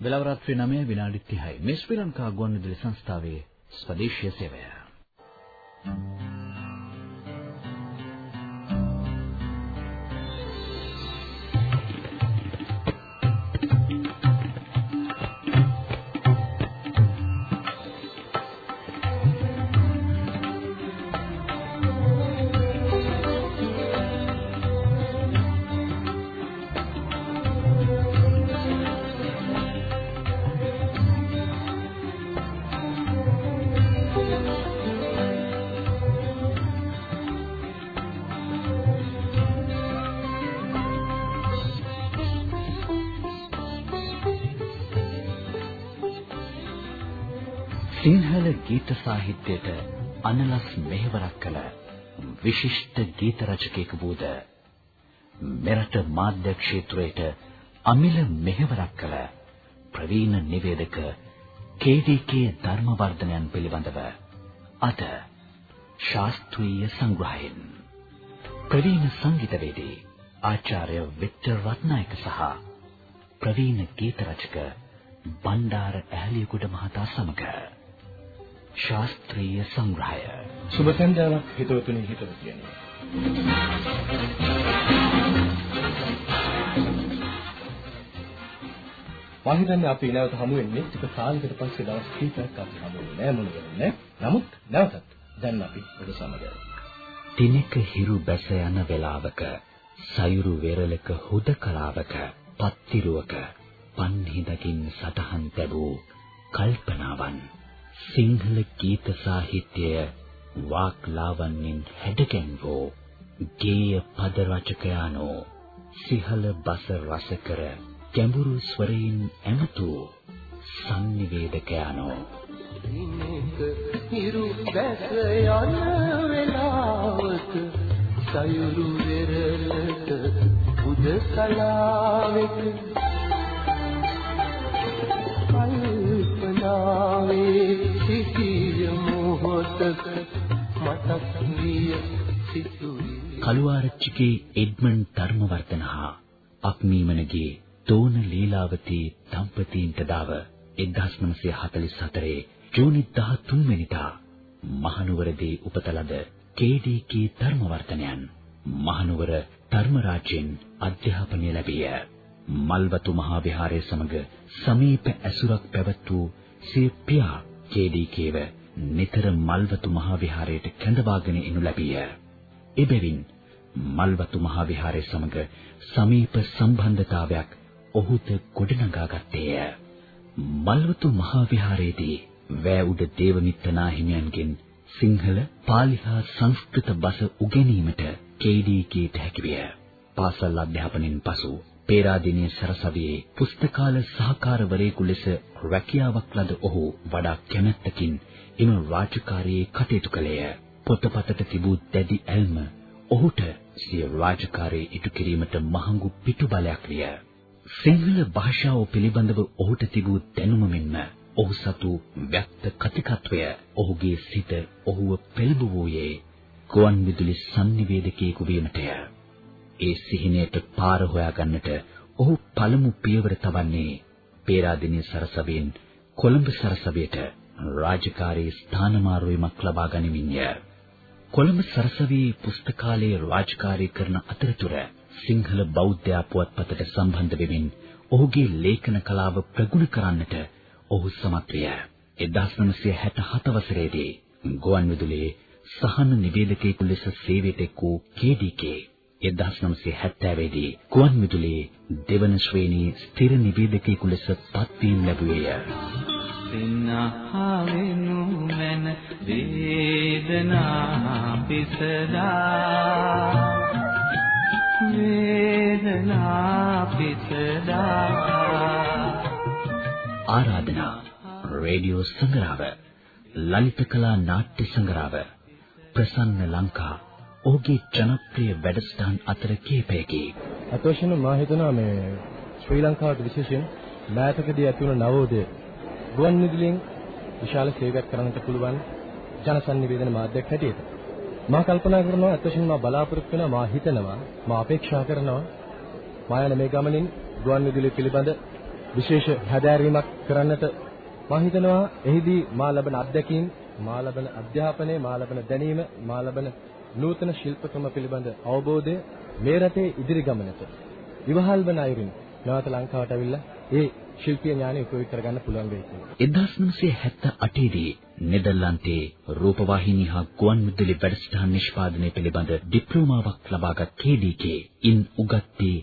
වෙලාව රාත්‍රී 9 විනාඩි 30යි. මේ ශ්‍රී ලංකා ගුවන්විදුලි සංස්ථාවේ ස්වදේශීය සේවය. Thank you. සාහිත්‍යයට අනලස් මෙහෙවරක් කළ විශිෂ්ට ගීත රචකයෙකු වූද මෙරට මාධ්‍ය ක්ෂේත්‍රයට අමිල මෙහෙවරක් කළ ප්‍රවීණ නිවේදක කේ.ඩී.කේ ධර්මවර්ධනයන් පිළිබඳව අද ශාස්ත්‍රීය සංග්‍රහයෙන්. ප්‍රවීණ සංගීතවේදී ආචාර්ය වික්ටර් රත්නායක සහ ප්‍රවීණ ගීත රචක බණ්ඩාර ඇහලියගොඩ මහතා සමග ශාස්ත්‍රීය සංග්‍රහය. සුබ සන්ධ්‍යාවක් හිතවතුනි හිතවතියනි. මම හිතන්නේ අපි නැවත හමු වෙන්නේ ටික කාලයකට පස්සේ දවස් කීපයක් අපි හමු වෙන්නේ නෑ මොන වෙන්නේ. නමුත් නැවතත් දැන් අපි ඔබ සමග. දිනක හිරු බැස යන වෙලාවක සයුරු වෙරළක හුදකලාවක පත්තිරුවක පන්හිඳකින් සටහන් ලැබූ කල්පනාවන් සිංහල ගීත සාහිත්‍යය වාක්ලාවන්ෙන් හැඩගැන්වෝ ගේය පද රචකයානෝ සිහල බස රස කර ගැඹුරු ස්වරයෙන් ඇමතු සංනිවේදකයානෝ. දිනක හිරු බැස යන වෙලාවක සයුරු වෙරළට උද කලාවෙක කල්පනාවේ කළුආරච්චිගේ එඩ්මන්ඩ් ධර්මවර්ධන හා අක්මීමනගේ තෝන ලීලාවතී දම්පතීන්ට දාව 1944 ජූනි 13 වෙනිදා මහනුවරදී උපත ලද කේ.ඩී.කේ ධර්මවර්ධනයන් මහනුවර ධර්මරාජෙන් අධ්‍යාපනය ලැබිය. මල්වතු මහා විහාරය සමග සමීප ඇසුරක් පැවැත් වූ සිය පියා කේ.ඩී.කේව නිතර මල්වතු මහා විහාරයට කැඳවාගෙන එනු ලැබිය. එබැවින් මල්වතු මහා විහාරය සමග සමීප සම්බන්ධතාවයක් ඔහුට ගොඩනගා ගත්තේය. මල්වතු මහා විහාරයේදී වෑඋඩ දේවමිත්ත නාහිමියන්ගෙන් සිංහල, පාලි හා සංස්කෘත බස උගෙනීමට කේ.ඩී.කේට හැකිවිය. පාසල් අධ්‍යාපනයෙන් පසු පේරාදෙණිය සරසවියේ පුස්තකාල සහකාරවරයෙකු ලෙස රැකියාවක් ලද ඔහු වඩා කැමැත්තකින් එම රාජකාරියේ කටයුතු කළේය. පොතපතට තිබූ දැඩි ඇල්ම ඔහුට සිය රාජකාරිය ඉටු කිරීමට මහඟු පිටුබලයක් විය. සිංහල භාෂාව පිළිබඳව ඔහුට තිබූ දැනුම මෙන්ම ඔහු සතු વ્યක්ත කතිකත්වය ඔහුගේ සිත ඔහුව පෙළඹවුවේ ගුවන් විදුලි sannivedakayeku වීමටය. ඒ සිහිනයට පාර හොයාගන්නට ඔහු පළමු පියවර තවන්නේ පේරාදෙණිය සරසවියෙන් කොළඹ සරසවියට රාජකාරී ස්ථානමාරුවීමක් ලබා ගනිමින්ය. කොළඹ සරසවියේ පුස්තකාලයේ රාජකාරී කරන අතරතුර සිංහල බෞද්ධ පුවත්පතට සම්බන්ධ වෙමින් ඔහුගේ ලේඛන කලාව ප්‍රගුණ කරන්නට ඔහු සමත් විය. 1967 වසරේදී ගුවන් විදුලියේ සහන නිවේදකයෙකු ලෙස සේවයට එක් වූ කේ.ඩී.කේ 1970 දී ගුවන් විදුලියේ දෙවන ශ්‍රේණී ස්ථිර නිවේදකයෙකු ලෙස පත්වීම ලැබුවේය. සිනහවෙනු මන වේදනා පිසදා වේදනා පිසදා ආරාධනා රේඩියෝ සංග්‍රහව ලලිත කලා නාට්‍ය සංග්‍රහව ප්‍රසන්න ලංකා ඔහුගේ ජනප්‍රිය වැඩසටහන් අතර කීපයකි. අතෝෂණ මා හිතනවා මේ ශ්‍රී ලංකාවට විශේෂයෙන් මෑතකදී ඇති වුණ නවෝදය ගුවන් විදුලියෙන් විශාල සේවයක් කරන්නට පුළුවන් ජනසන්නිවේදන මාධ්‍යයක් හැටියට. මා කල්පනා කරනවා අතෝෂණ මා බලාපොරොත්තු වෙනවා මා හිතනවා මා අපේක්ෂා කරනවා. මා යන මේ ගමනින් ගුවන් විදුලිය පිළිබඳ විශේෂ හැදෑරීමක් කරන්නට මම හිතනවා. එහිදී මා ලබන අත්දැකීම් මා ලබන අධ්‍යාපනය මා ලබන දැනීම මා ලබන නූතන ශිල්පකම පිළිබඳ අවබෝධය මේ රටේ ඉදිරි ගමනට. විවහල් වන අයුරින් නැවත ලංකාවට ඇවිල්ලා ඒ ශිල්පීය ඥානය උපයෝගී කරගන්න පුළුවන් වෙයි කියලා. 1978 දී නෙදර්ලන්තයේ රූපවාහිනී හා ගුවන්විදුලි වැඩසටහන් නිෂ්පාදනය පිළිබඳ ඩිප්ලෝමාවක් ලබාගත් KDK ඉන් උගත්තේ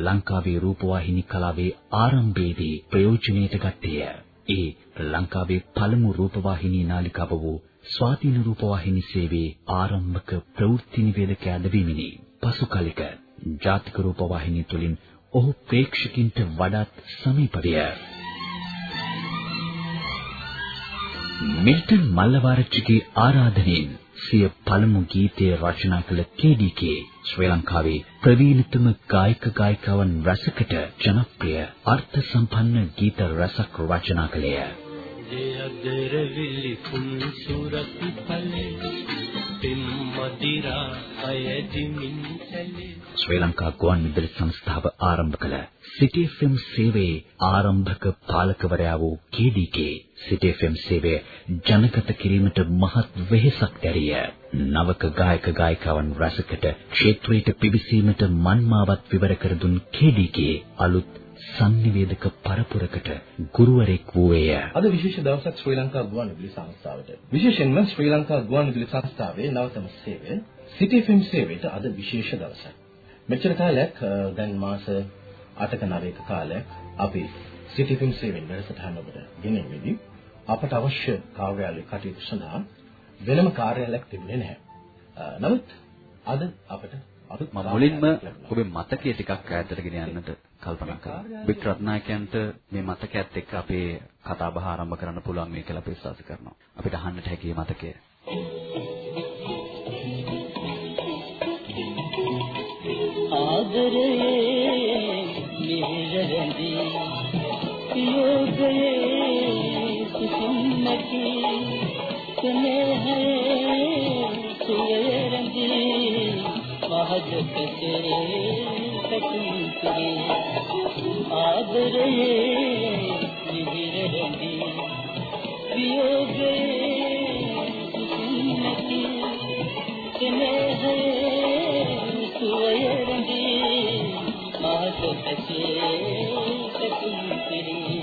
ලංකාවේ රූපවාහිනී කලාවේ ආරම්භයේදී ප්‍රයෝජනයට ගත්තේය. ඒ ලංකාවේ පළමු රූපවාහිනී නාලිකාව වූ ස්වාධීන රූපවාහිනී සේවයේ ආරම්භක ප්‍රවෘත්ති නිවේදකයා ලැබීමෙනි. පසු කලෙක ජාතික රූපවාහිනිය තුලින් ඔහු ප්‍රේක්ෂකින්ට වඩාත් සමීප විය. මිල්ටන් මල්ලවාරච්චිගේ ආරාධනෙන් සිය පළමු ගීතය රචනා කළ KDK ශ්‍රී ලංකාවේ ප්‍රවීණතම ගායක ගායිකාවන් රසකට ජනප්‍රිය අර්ථ සම්පන්න ගීත රසක් රචනා කළේය. ජයදර විලිපුන් සුරත් පලේ පින් මදිරා අයදිමින් ඇලේ ශ්‍රී ලංකා ගුවන්විදුලි සංස්ථාව ආරම්භ කළ City FM සේවයේ ආරම්භක පාලකවරයා වූ KDK City FM සේවය ජනගත කිරීමට මහත් වෙහෙසක් දැරිය. නවක ගායක ගායිකාවන් රසකට ක්ෂේත්‍රයට පිවිසීමට මන්මාවත් විවර කර දුන් KDK අලුත් සංනිවේදක පරපුරකට ගුරුවරෙක් වූයේය. අද විශේෂ දවසක් ශ්‍රී ලංකා ගුවන්විදුලි සංස්ථාවට. විශේෂයෙන්ම ශ්‍රී ලංකා ගුවන්විදුලි සංස්ථාවේ නවතම සේවය City FM සේවයට අද විශේෂ දවසක්. මෙච්චර කාලයක් දැන් මාස 8ක 9ක කාලයක් අපි City FM සේවයෙන් වැඩසටහන ඔබට ගෙනෙන්නේ අපට අවශ්‍ය කාර්යාලය කටයුතු සඳහා වෙනම කාර්යාලයක් තිබුණේ නැහැ. නමුත් අද අපට මම මුලින්ම ඔබේ මතකයේ ටිකක් ඈතට ගෙන යන්නට කල්පනා කරා. වික් රත්නායකයන්ට මේ මතකයත් එක්ක අපේ කතා බහ ආරම්භ කරන්න පුළුවන් මේ කියලා අපි විශ්වාස කරනවා. අපිට අහන්නට හැකි මතකය. ආදරේ මිහිරඳි යෝගයේ සුසුම්මකි ස්නේහයේ සුවේරඳි මහජකසේ සතුන්තරේ ආදරේ මිහිරඳි යෝගයේ සුසුම්මකි ස්නේහයේ සුවේරඳි මහජකසේ සතුන්තරේ අතීතයේ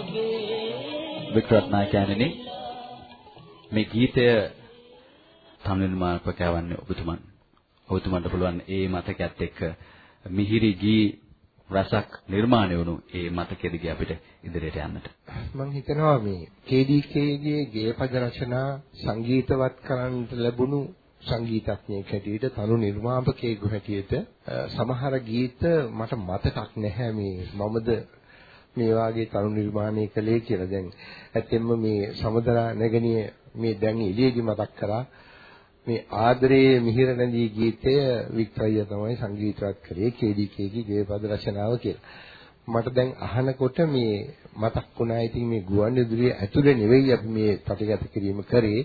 පිනට ඔබේ වික් රත්නායකයන්නි මේ ගීතය තනු නිර්මාණක වන්නේ ඔබතුමන්. ඔබතුමන්ට පුළුවන් ඒ මතකයත් එක්ක මිහිරි ගී රසක් නිර්මාණය වුණු ඒ මතකෙ දිගේ අපිට ඉදිරියට යන්නට. මම හිතනවා මේ KDK ගේ ගේපද රචනා සංගීතවත් කරන්න ලැබුණු සංගීතඥයෙක් හැටියට තනු නිර්මාපකයෙකු හැටියට සමහර ගීත මට මතකක් නැහැ මේ මමද මේ වාගේ තනු නිර්මාණය කළේ කියලා දැන් ඇත්තෙන්ම මේ සමුදරා නැගණිය මේ දැන් එළියේදී මතක් කරා මේ ආදරයේ මිහිර නැඳී ගීතය වික්ටර්ය තමයි සංගීතවත් කරේ KDK ගේ ගේපද රචනාව කියලා. මට දැන් අහනකොට මේ මතක් වුණා ඉතින් මේ ගුවන්විදුලිය ඇතුලේ නෙවෙයි අපි මේ පටිගත කිරීම කරේ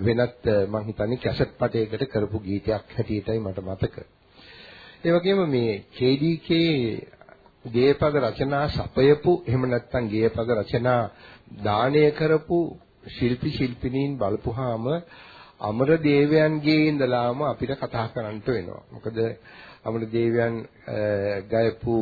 වෙනත් මම හිතන්නේ කැසට් පටයකට කරපු ගීතයක් හැටියටයි මට මතක. ඒ වගේම මේ KDK ගේපද රචනා සපයපු එහෙම නැත්නම් ගේපද රචනා දානය කරපු ශිල්පි ශිල්පිනීන් බලපුවාම අමර දේවයන්ගේ ඉඳලාම අපිට කතා කරන්නට වෙනවා. මොකද අමර දේවයන් ගයපු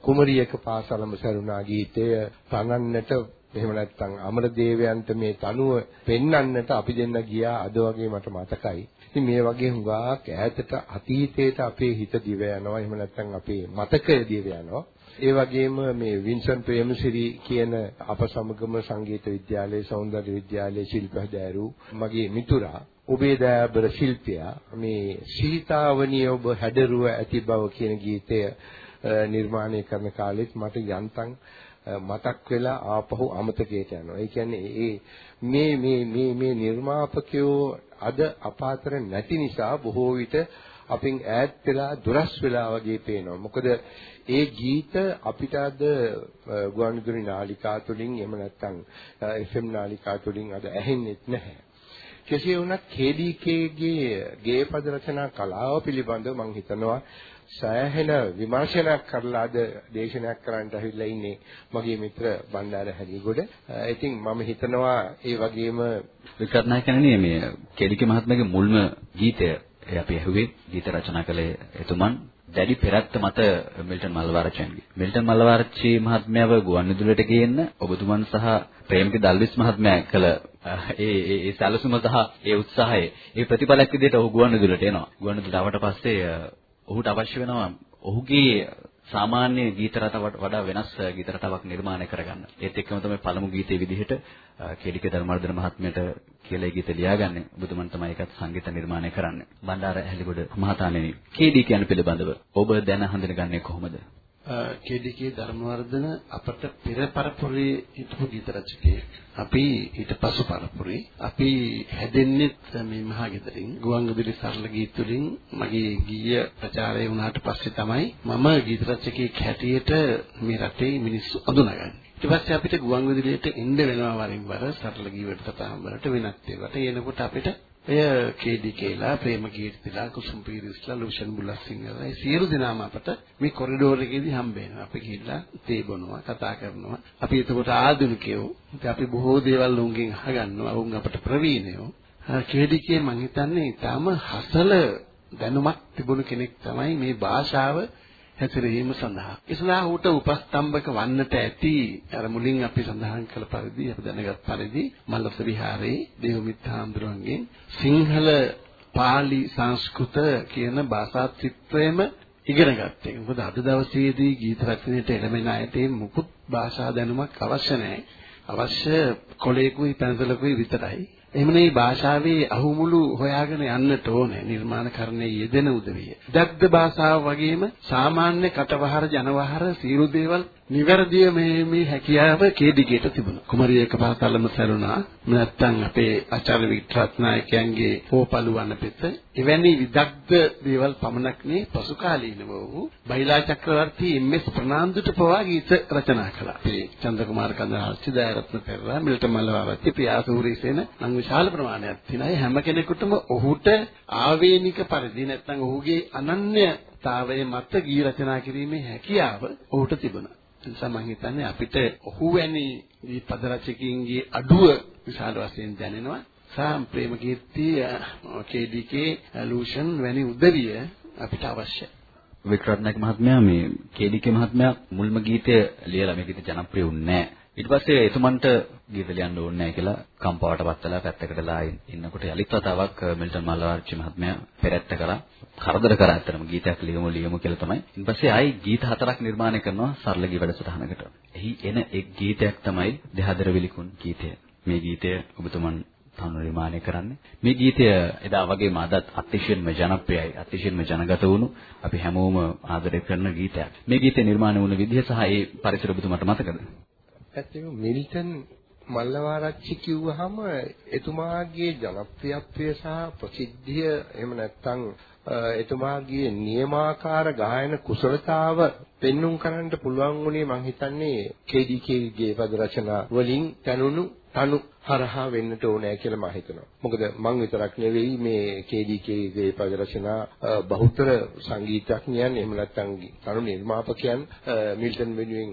කුමරියක පාසලම සරුණා ගීතය තනන්නට එහෙම නැත්නම් අමර දේවයන්ට මේ තනුව පෙන්වන්නට අපි දෙන්න ගියා අද වගේ මට මතකයි. ඉතින් මේ වගේ හුඟක් ඈතට අතීතයට අපේ හිත දිව යනවා. එහෙම නැත්නම් අපේ මතකය දිව යනවා. ඒ වගේම මේ වින්සන් ප්‍රේමසිරි කියන අප සමගම සංගීත විද්‍යාලයේ සෞන්දර්ය විද්‍යාලයේ ශිල්ප හැදෑරු මගේ මිතුරා ඔබේ දයාබර ශිල්පියා මේ සීතාවනිය ඔබ හැඩරුව ඇති බව කියන ගීතය නිර්මාණය කරන කාලෙත් මට යන්තම් මතක් වෙලා ආපහු අමතකයට යනවා. ඒ කියන්නේ ඒ මේ මේ මේ මේ නිර්මාපකයෝ අද අපාතර නැති නිසා බොහෝ විට අපින් ඈත් වෙලා දුරස් වෙලා වගේ පේනවා. මොකද ඒ ගීත අපිට අද ගුවන්විදුලි නාලිකා තුලින් එහෙම නැත්නම් FM නාලිකා තුලින් අද ඇහෙන්නේ නැහැ. කෙසේ වුණත් KDKගේ ගේපද රචනා කලාව පිළිබඳව මම හිතනවා සෑහෙන විමර්ශනයක් කරලා අද දේශනයක් කරන්නට ඇවිල්ලා ඉන්නේ මගේ මිත්‍ර බණ්ඩාර හැලිගොඩ. ඉතින් මම හිතනවා ඒ වගේම විකරණයකනේ මේ කෙඩිකේ මහත්මයාගේ මුල්ම ගීතය ඒ අපි ඇහුවේ ගීත රචනා කළේ එතුමන් දැඩි පෙරත්ත මත මිල්ටන් මල්වාරච්චන්ගේ. මිල්ටන් මල්වාරච්චි මහත්මයාව ගුවන්විදුලියට ගේන්න ඔබතුමන් සහ ප්‍රේමක දල්විස් මහත්මයා කළ ඒ ඒ ඒ සැලසුම සහ ඒ උත්සාහය ඒ ප්‍රතිඵලයක් විදිහට ඔහු ගුවන්විදුලියට එනවා. ගුවන්විදුලියට ආවට පස්සේ ඔහුට අවශ්‍ය වෙනවා ඔහුගේ සාමාන්‍ය ගීත රටාවට වඩා වෙනස් ගීත රටාවක් නිර්මාණය කරගන්න. ඒත් එක්කම තමයි පළමු ගීතයේ විදිහට කේඩික ධර්මවර්ධන මහත්මයාට කියලා ගීත ලියාගන්නේ. ඔබතුමන් තමයි ඒකත් සංගීත නිර්මාණය කරන්නේ. බණ්ඩාර ඇහැලිගොඩ මහතාණෙනි. කේඩි කියන පිළිබඳව ඔබ දැන හඳුනගන්නේ කොහොමද? කේඩිකේ ධර්මවර්ධන අපට පෙර පරපුරේ හිටපු ගීත රචකයෙක්. අපි ඊට පසු පරපුරේ අපි හැදෙන්නෙත් මේ මහා ගෙදරින් ගුවන්විදුලි සරල ගීත වලින් මගේ ගීය ප්‍රචාරය වුණාට පස්සේ තමයි මම ගීත රචකයෙක් හැටියට මේ රටේ මිනිස්සු අඳුනගන්නේ. ඊට පස්සේ අපිට ගුවන්විදුලියට එන්න වෙනවා වරින් වර සරල ගීවට තතාම් වලට වෙනත් ඒවාට එනකොට අපිට එය කේඩි කේලා ප්‍රේමකීර්තිලා කුසුම් පීරිස්ලා ලුෂන් බුලස්සිංහලා ඒ සියලු දෙනාම අපට මේ කොරිඩෝර් එකේදී හම්බ වෙනවා. අපි ගිහිල්ලා තේ බොනවා, කතා කරනවා. අපි එතකොට ආධුනිකයෝ. ඉතින් අපි බොහෝ දේවල් උන්ගෙන් අහගන්නවා. උන් අපට ප්‍රවීණයෝ. කේඩි කේ මං හිතන්නේ ඊටම හසල දැනුමක් තිබුණු කෙනෙක් තමයි මේ භාෂාව හැසිරීම සඳහා. ඒ සඳහා ඌට උපස්තම්භක වන්නට ඇති අර මුලින් අපි සඳහන් කළ පරිදි අපි දැනගත් පරිදි මල්ලස විහාරයේ දේවමිත් හාමුදුරුවන්ගෙන් සිංහල පාලි සංස්කෘත කියන භාෂා ත්‍රිත්වයම ඉගෙන ගත්තා. මොකද අද දවසේදී ගීත රචනයට එළඹෙන අයට මුකුත් භාෂා දැනුමක් අවශ්‍ය නැහැ. අවශ්‍ය කොලේකුයි පැන්සලකුයි විතරයි. එහෙමනේ භාෂාවේ අහුමුළු හොයාගෙන යන්නට ඕනේ නිර්මාණකරණයේ යෙදෙන උදවිය. දග්ධ භාෂාව වගේම සාමාන්‍ය කටවහර ජනවහර සියලු දේවල් නිවැරදිව මේ මේ හැකියාව කේදිගේට තිබුණා. කුමරිය එකපාරටම සැලුණා. නැත්තම් අපේ ආචාර්ය වික්‍රත්නායකයන්ගේ හෝපලු වනපෙත එවැනි විදග්ධ දේවල් පමණක් නේ පසු කාලීනව වූ බයිලා චක්‍රවර්ති එම්.එස්. ප්‍රනාන්දුට පවා ගීත රචනා කළා. ඒ චන්ද්‍රකුමාර කන්දහාස්ති දයරත්න පෙරේරා මිල්ට මල්ලවාරච්චි පියාසූරිසේන නම් විශාල ප්‍රමාණයක් තියෙනවා. හැම කෙනෙකුටම ඔහුට ආවේනික පරිදි නැත්නම් ඔහුගේ අනන්‍යතාවයේ මත ගී රචනා කිරීමේ හැකියාව ඔහුට තිබුණා. නිසා මම හිතන්නේ අපිට ඔහු වැනි මේ පද රචකයින්ගේ අඩුව විශාල වශයෙන් දැනෙනවා. සාම් ප්‍රේමකීර්ති කේඩීකේ ලූෂන් වැනි උදවිය අපිට අවශ්‍යයි. වික්‍රත්නායක මහත්මයා මේ කේඩීකේ මහත්මයා මුල්ම ගීතය ලියලා මේ ගීත ජනප්‍රිය වුණේ නැහැ. ඊට පස්සේ එතුමන්ට ගීත ලියන්න ඕනේ නැහැ කියලා කම්පාවට පත්වලා පැත්තකටලා ඉන්නකොට යලිත් වතාවක් මිල්ටන් මල්ලවර්චි මහත්මයා පෙරත්ත කරා කරදර කරා ඇත්තටම ගීතයක් ලියමු ලියමු කියලා තමයි. ඊට පස්සේ ආයි ගීත හතරක් නිර්මාණය කරනවා සරල ගී වැඩසටහනකට. එහි එන එක් ගීතයක් තමයි දෙහදර විලිකුන් ගීතය. මේ ගීතය ඔබතුමන් තනු නිර්මාණය කරන්නේ. මේ ගීතය එදා වගේම අදත් අතිශයින්ම ජනප්‍රියයි. අතිශයින්ම ජනගත වුණු අපි හැමෝම ආදරය කරන ගීතයක්. මේ ගීතය නිර්මාණය වුණ විදිහ සහ ඒ පරිසර ඔබතුමාට මතකද? ඇත්තටම මිල්ටන් මල්ලවාරච්චි කිව්වහම එතුමාගේ ජනප්‍රියත්වය සහ ප්‍රසිද්ධිය එහෙම නැත්නම් එතුමාගේ නියමාකාර ගායන කුසලතාව පෙන්눔 කරන්න පුළුවන් වුණේ මං හිතන්නේ KDK ගේ පද රචනා වලින් තනුණු තනු හරහා වෙන්නට ඕනෑ කියලා මම හිතනවා. මොකද මං විතරක් නෙවෙයි මේ KDK ගේ පද රචනා බහුතර සංගීතඥයන් එහෙම නැත්නම් තනු නිර්මාපකයන් මිල්ටන් වෙනුවෙන්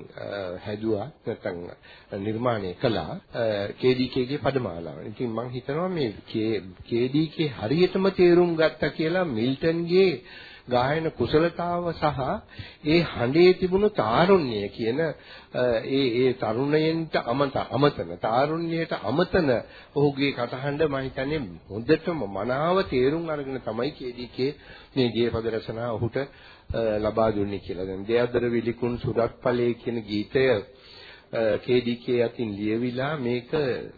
හැදුවා නැත්නම් නිර්මාණය කළා KDK ගේ පදමාලාව. ඉතින් මං හිතනවා මේ KDK හරියටම තේරුම් ගත්තා කියලා මිල්ටන්ගේ ගායන කුසලතාව සහ ඒ හඬේ තිබුණු තාරුණ්‍ය කියන ඒ ඒ තරුණයන්ට අමත අමතන තාරුණ්‍යයට අමතන ඔහුගේ කටහඬ මම හිතන්නේ හොඳටම මනාව තේරුම් අරගෙන තමයි කේදීකේ මේ ගේපද රචනා ඔහුට ලබා දුන්නේ කියලා. දැන් දෙයදර විලිකුන් සුරත්පලේ කියන ගීතය කේදීකේ අතින් ලියවිලා මේක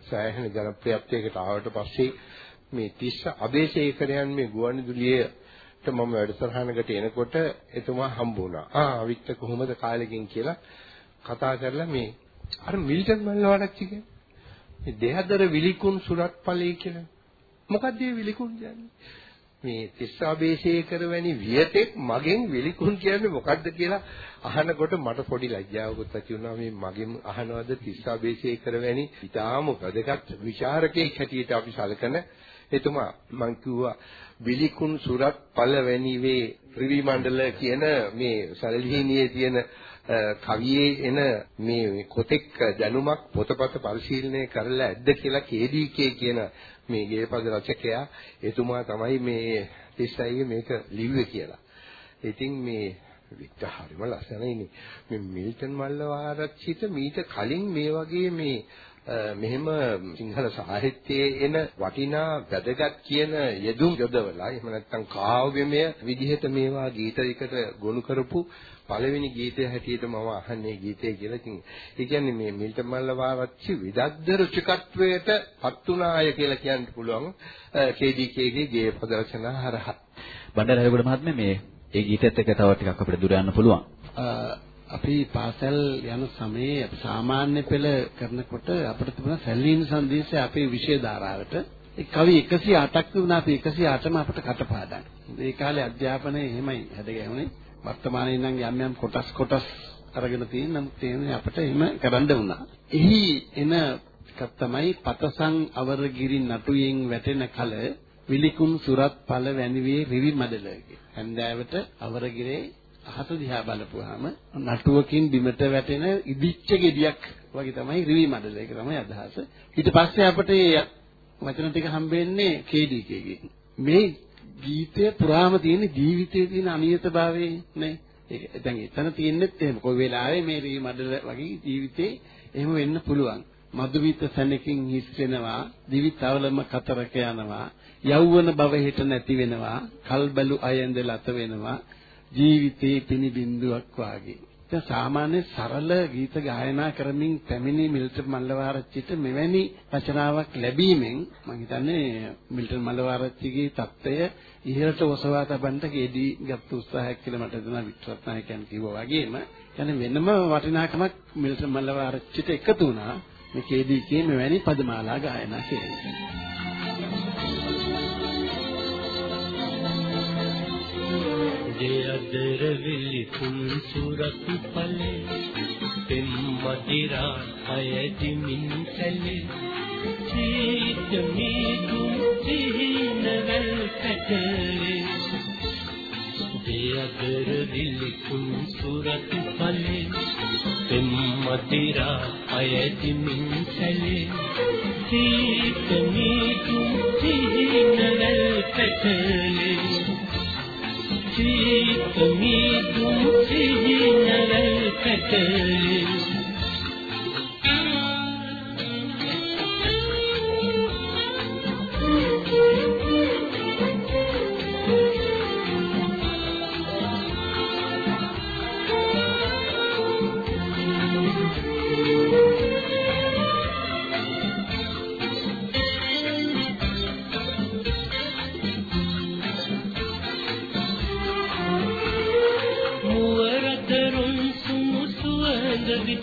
සෑහෙන ජනප්‍රියත්වයකට ආවට පස්සේ මේ තිස්ස අබේසේකරයන් මේ ගුවන්විදුලියේ මම වැඩසටහනකට එනකොට එතුමා හම්බ වුණා. ආ අවිත්ත කොහොමද කාලෙකින් කියලා කතා කරලා මේ අර මිල්ටන් මල්ලවඩච්චි කියන්නේ. මේ දෙහදර විලිකුන් සුරත්පලේ කියලා. මොකක්ද මේ විලිකුන් කියන්නේ? මේ තිස්සාබේසේකර වැනි වියතෙක් මගෙන් වෙලිකුන් කියන්නේ මොකද්ද කියලා අහනකොට මට පොඩි ලැජ්ජාවකුත් ඇති වුණා මේ මගෙන් අහනවද තිස්සාබේසේකර වැනි ඊටාම වැදගත් ਵਿਚාරකෙක් හැටියට අපි සැලකන එතුමා මං කිව්වා විලිකුන් සුරත් පළවැනි වේ ත්‍රිවි මණ්ඩල කියන මේ සරලිහිනියේ තියෙන කවියේ එන මේ කොතෙක් දැනුමක් පොතපත පරිශීලනය කරලා ඇද්ද කියලා කේඩීකේ කියන මේ ගේපද රචකයා එතුමා තමයි මේ තිස්සයිගේ මේක ලිව්වේ කියලා. ඉතින් මේ වික්ටර් හරිම ලස්සනයිනේ. මේ මිල්ටන් මල්ලවාරච්චිට මීට කලින් මේ වගේ මේ මෙහෙම සිංහල සාහිත්‍යයේ එන වටිනා වැදගත් කියන යෙදුම් යොදවලා එහෙම නැත්නම් කාව්‍යමය විදිහට මේවා ගීතයකට ගොනු කරපු පළවෙනි ගීතය හැටියට මම අහන්නේ ගීතය කියලා. ඉතින් ඒ කියන්නේ මේ මිල්ටන් මල්ලවාරච්චි විදග්ධ රුචිකත්වයට පත් වුණාය කියලා කියන්න පුළුවන් KDKගේ ගේ පද රචනා හරහා. බණ්ඩාර හරිගොඩ මහත්මයා මේ ඒ ගීතයත් එක්ක තව ටිකක් අපිට දුර යන්න පුළුවන්. අපි පාසල් යන සමයේ අපි සාමාන්‍ය පෙළ කරනකොට අපිට තිබුණා සැලීන සංදේශය අපේ විෂය ධාරාවට ඒ කවි 108ක් තිබුණා අපි 108ම අපිට කටපාඩම්. ඒ කාලේ අධ්‍යාපනය එහෙමයි හැදගැහුනේ. වර්තමානයේ නම් යම් යම් කොටස් කොටස් අරගෙන තියෙන නමුත් තේරෙන්නේ අපිට එහෙම කරන්න වුණා. එහි එන එකක් තමයි පතසං අවරගිරි නටුයෙන් වැටෙන කල විලිකුම් සුරත් ඵල වැනිවේ රිවි මඩලගේ. හන්දෑවට අවරගිරේ අහස දිහා බලපුවාම නටුවකින් බිමට වැටෙන ඉදිච්ච ගෙඩියක් වගේ තමයි රිවි මඩල. ඒක තමයි අදහස. ඊට පස්සේ අපිට වචන ටික හම්බෙන්නේ KDKගේ. මේ ගීතය පුරාම තියෙන ජීවිතයේ තියෙන අනියතභාවයේ නේ. ඒක දැන් එතන තියෙන්නෙත් එහෙම. කොයි වෙලාවෙ මේ රිවි මඩල වගේ ජීවිතේ එහෙම වෙන්න පුළුවන්. මధుවිත සැනකින් හිස් වෙනවා දිවි තවලම කතරක යනවා යෞවන භව හිට නැති වෙනවා කල්බලු අයෙන්ද ලත වෙනවා ජීවිතේ පිනි බින්දුවක් වාගේ. දැන් සාමාන්‍ය සරල ගීත ගායනා කරමින් පැමිණි මිල්ටන් මල්ලවආරච්චිට මෙවැනි රචනාවක් ලැබීමෙන් මම හිතන්නේ මිල්ටන් මල්ලවආරච්චිගේ தত্ত্বය ඉහළට ඔසවා තබන්නට කේදී ගත් උත්සාහයක් කියලා මට දෙන විත්‍රත්නායකයන් කිව්වා වගේම يعني වෙනම වටිනාකමක් මිල්ටන් මල්ලවආරච්චිට එකතු වුණා මේ කේදී කියේ මෙවැනි පදමාලා ගායනා කිරීම. දෙයදරවිලි කුන් සුරත් පලේ පෙම්මදිරා අයදිමින් සැලේ. සීත මීදු සිහිනවල් පැටලේ. දෙයදරවිලි කුන් සුරත් පලේ පෙම්මදිරා අයදිමින් සැලේ. සීත මීදු සිහිනවල් පැටලේ. සීත මීදු සිහිනවල් පැටලේ.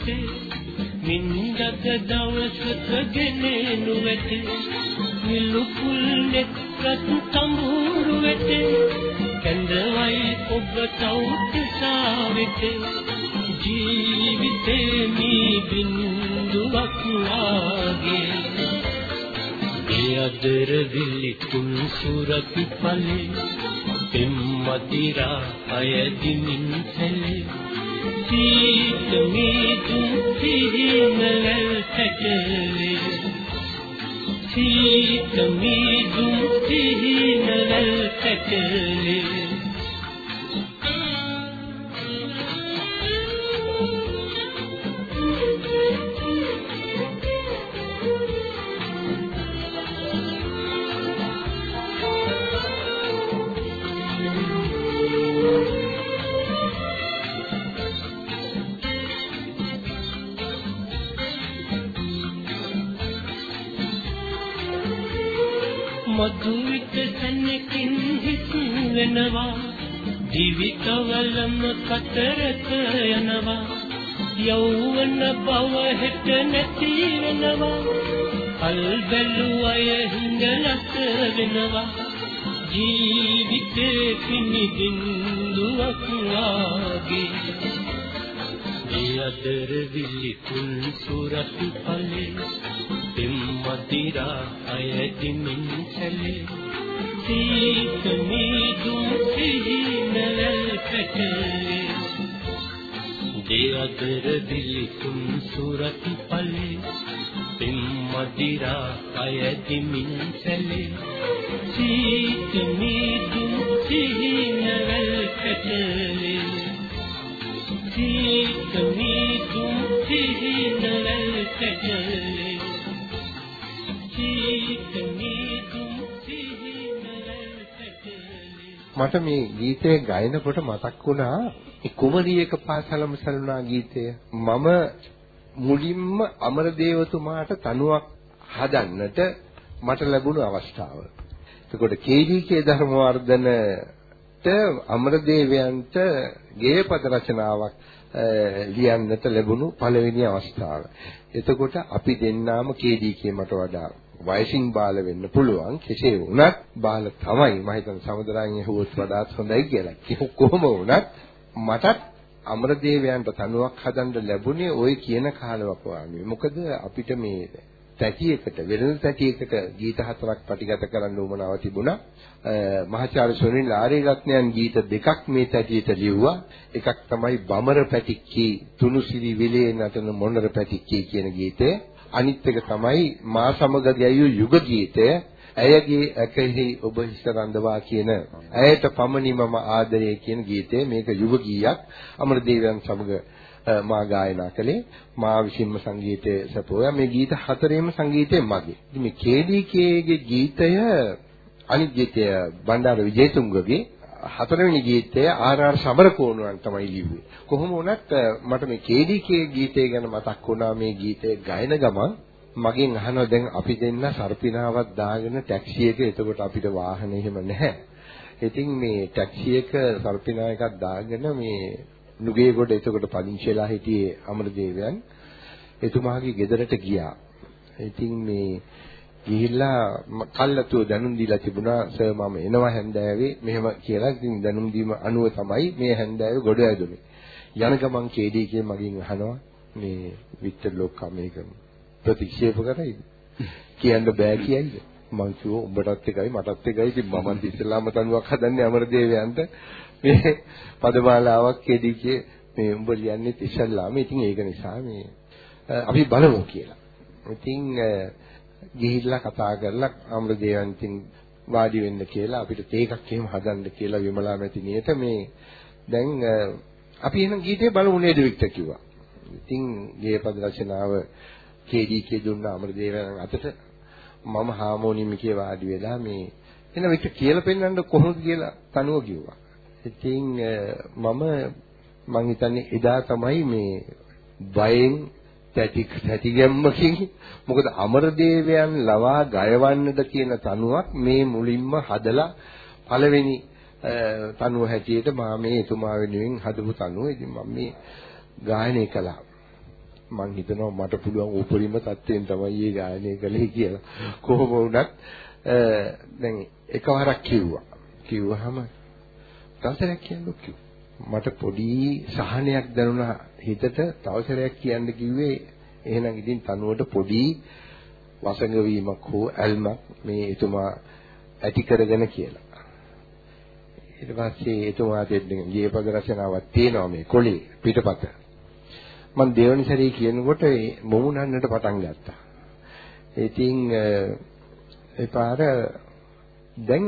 සුමුසුවඳ විතේ මින්දක දවසක ගෙනෙනු වෙතේ නිලුපුල් නෙත් රතු තඹුරු වෙතේ. කැඳවයි ඔබ තවුතිසා වෙතේ ජීවිතේ මී බින්දුවක් වාගේ. ඒ අදර විලි තුන් සුරති පලේ. පෙම්මදිරා අයදිමින් සැලේ. සීත මීදු සිහිනවල් පැටලේ සීත මීදු සිහිනවල් පැටලේ වෙනවා. දිවි කවලම කතරක යනවා. යෞවන බව හෙට නැති වෙනවා. කල් බැලු අය හිඳලත් වෙනවා. ජීවිතේ පිනිදින්දුවක් වාගේ දියදර විලි කුල් සුරත් පලේ දෙම්මදිරා අයදිමින් සැලේ. සීත මීදුම් සිහිනවල් පැටලේ දියදර විලි කුල් සුරත් පලේ දෙම්මදිරා අයදිමින් සැලේ සීත මීදුම් සිහිනවල් පැටලේ සීත මීදුම් සිහිනවල් පැටලේ මට මේ ගීතය ගයනකොට මතක් වුණා ඒ කුමරියක පාසලම සලුණා ගීතය මම මුලින්ම අමරදේවතුමාට තනුවක් හදන්නට මට ලැබුණු අවස්ථාව. එතකොට කේඩීකේ ධර්මවර්ධනට අමරදේවයන්ට ගේයපද රචනාවක් ලියන්නට ලැබුණු පළවෙනි අවස්ථාව. එතකොට අපි දෙන්නාම කේඩීකේ මට වඩා වයසින් බාල වෙන්න පුළුවන් කෙසේ වුණත් බාල තමයි මම හිතන සමුදරයන් ඇහුවොත් වඩාත් හොඳයි කියලා. කොහොම වුණත් මටත් අමරදේවයන්ට තනුවක් හදන්න ලැබුණේ ওই කියන කාලවකවානුවේ. මොකද අපිට මේ තැටියකට වෙළඳ තැටියකට ගීත හතරක් පටිගත කරන්න උවමනාව තිබුණා. මහාචාර්ය සොනිල් ආරේරත්නයන් ගීත දෙකක් මේ තැටියට ලිව්වා. එකක් තමයි බමර පැටික්කී තුනුසිරි විලේ නටන මොනර පැටික්කී කියන ගීතය. අනිත් එක තමයි මා සමග ගැයූ යුග ගීතය. ඇයගේ ඇකෙහි ඔබ හිස රඳවා කියන ඇයට පමණි මම ආදරය කියන ගීතය මේක යුග ගීයක් අමරදේවයන් සමග මා ගායනා කළේ මා විසින්ම සංගීතය සපුවා මේ ගීත හතරේම සංගීතය මගේ. ඉතින් මේ කේඩීකේගේ ගීතය අනිත් ගීතය බණ්ඩාර විජේතුංගගේ හතරවෙනි ගීතය ආර්.ආර්. සමරකෝණුවන් තමයි ලිව්වේ. කොහොම වුණත් මට මේ කේඩීකේ ගීතය ගැන මතක් වුණා මේ ගීතය ගයන ගමන් මගෙන් අහනවා දැන් අපි දෙන්න සර්පිනාවක් දාගෙන ටැක්සි එක එතකොට අපිට වාහන එහෙම නැහැ. ඉතින් මේ ටැක්සි එක සර්පිනා එකක් දාගෙන මේ නුගේගොඩ එතකොට පදිංචිලා හිටියේ අමරදේවයන් එතුමාගේ ගෙදරට ගියා. ඉතින් මේ ගිහිල්ලා කල්ලාතුව දැනුම් දීලා තිබුණා සර් මම එනවා හැන්දෑවේ මෙහෙම කියලා ඉතින් දැනුම් දීම අනුව තමයි මේ හැන්දෑවේ ගොඩ ඇදුනේ. යන ගමන් කේඩී කිය මගෙන් අහනවා මේ වික්ටර් ලොක්කා මේක ප්‍රතික්ෂේප කරයිද? කියන්න බෑ කියයිද? මං කිව්වා උඹටත් එකයි මටත් එකයි ඉතින් මමත් ඉස්ලාම තනුවක් හදන්නේ අමරදේවයන්ට මේ පදමාලාවක් කෙදිකේ මේ උඹ ලියන්නේ ඉස්ලාම ඉතින් ඒක නිසා මේ අපි බලමු කියලා. ඉතින් ගිහිල්ලා කතා කරලා අමරදේවයන්ටින් වාඩි වෙන්න කියලා අපිට තේකක් එහෙම හදන්න කියලා විමලා මැතිණියට මේ දැන් අපි එහෙනම් ගීතේ බලමු නේද වික්ටර් කිව්වා. ඉතින් ගේපද රචනාව කේඩීකේ දුන්න අමරදේවයන් අතට මම හාමෝනියම් එකේ වාඩි වෙලා මේ එන විට කියලා පෙන්වන්න කොහොමද කියලා තනුව කිව්වා. ඉතින් මම මං හිතන්නේ එදා තමයි මේ බයෙන් තැටි තැටි ගැම්මකින් මොකද අමරදේවයන් ලවා ගයවන්නද කියන තනුවක් මේ මුලින්ම හදලා පළවෙනි තනුව හැටියට මා මේ එතුමා වෙනුවෙන් හදපු තනුව. ඉතින් මම මේ ගායනය කළා. මං හිතනවා මට පුළුවන් උපරිම තත්ත්වයෙන් තමයි මේ ගායනය කළේ කියලා. කොහොම වුණත් දැන් එකවරක් කිව්වා. කිව්වහම තවසරයක් කියන්නු කිව්වා. මට පොඩි සහනයක් දැනුණා හිතට තවසරයක් කියන්න කිව්වේ එහෙනම් ඉතින් තනුවට පොඩි වසඟ වීමක් හෝ ඇල්මක් මේ එතුමා ඇති කරගෙන කියලා. ඊට පස්සේ එතුමා දෙන්නේ ගියපද රචනාවක් තියෙනවා මේ කොළේ පිටපත. මම දෙවනි සැරේ කියනකොට මොමුණන්නට පටන් ගත්තා. ඉතින් ඒ පාර දැන්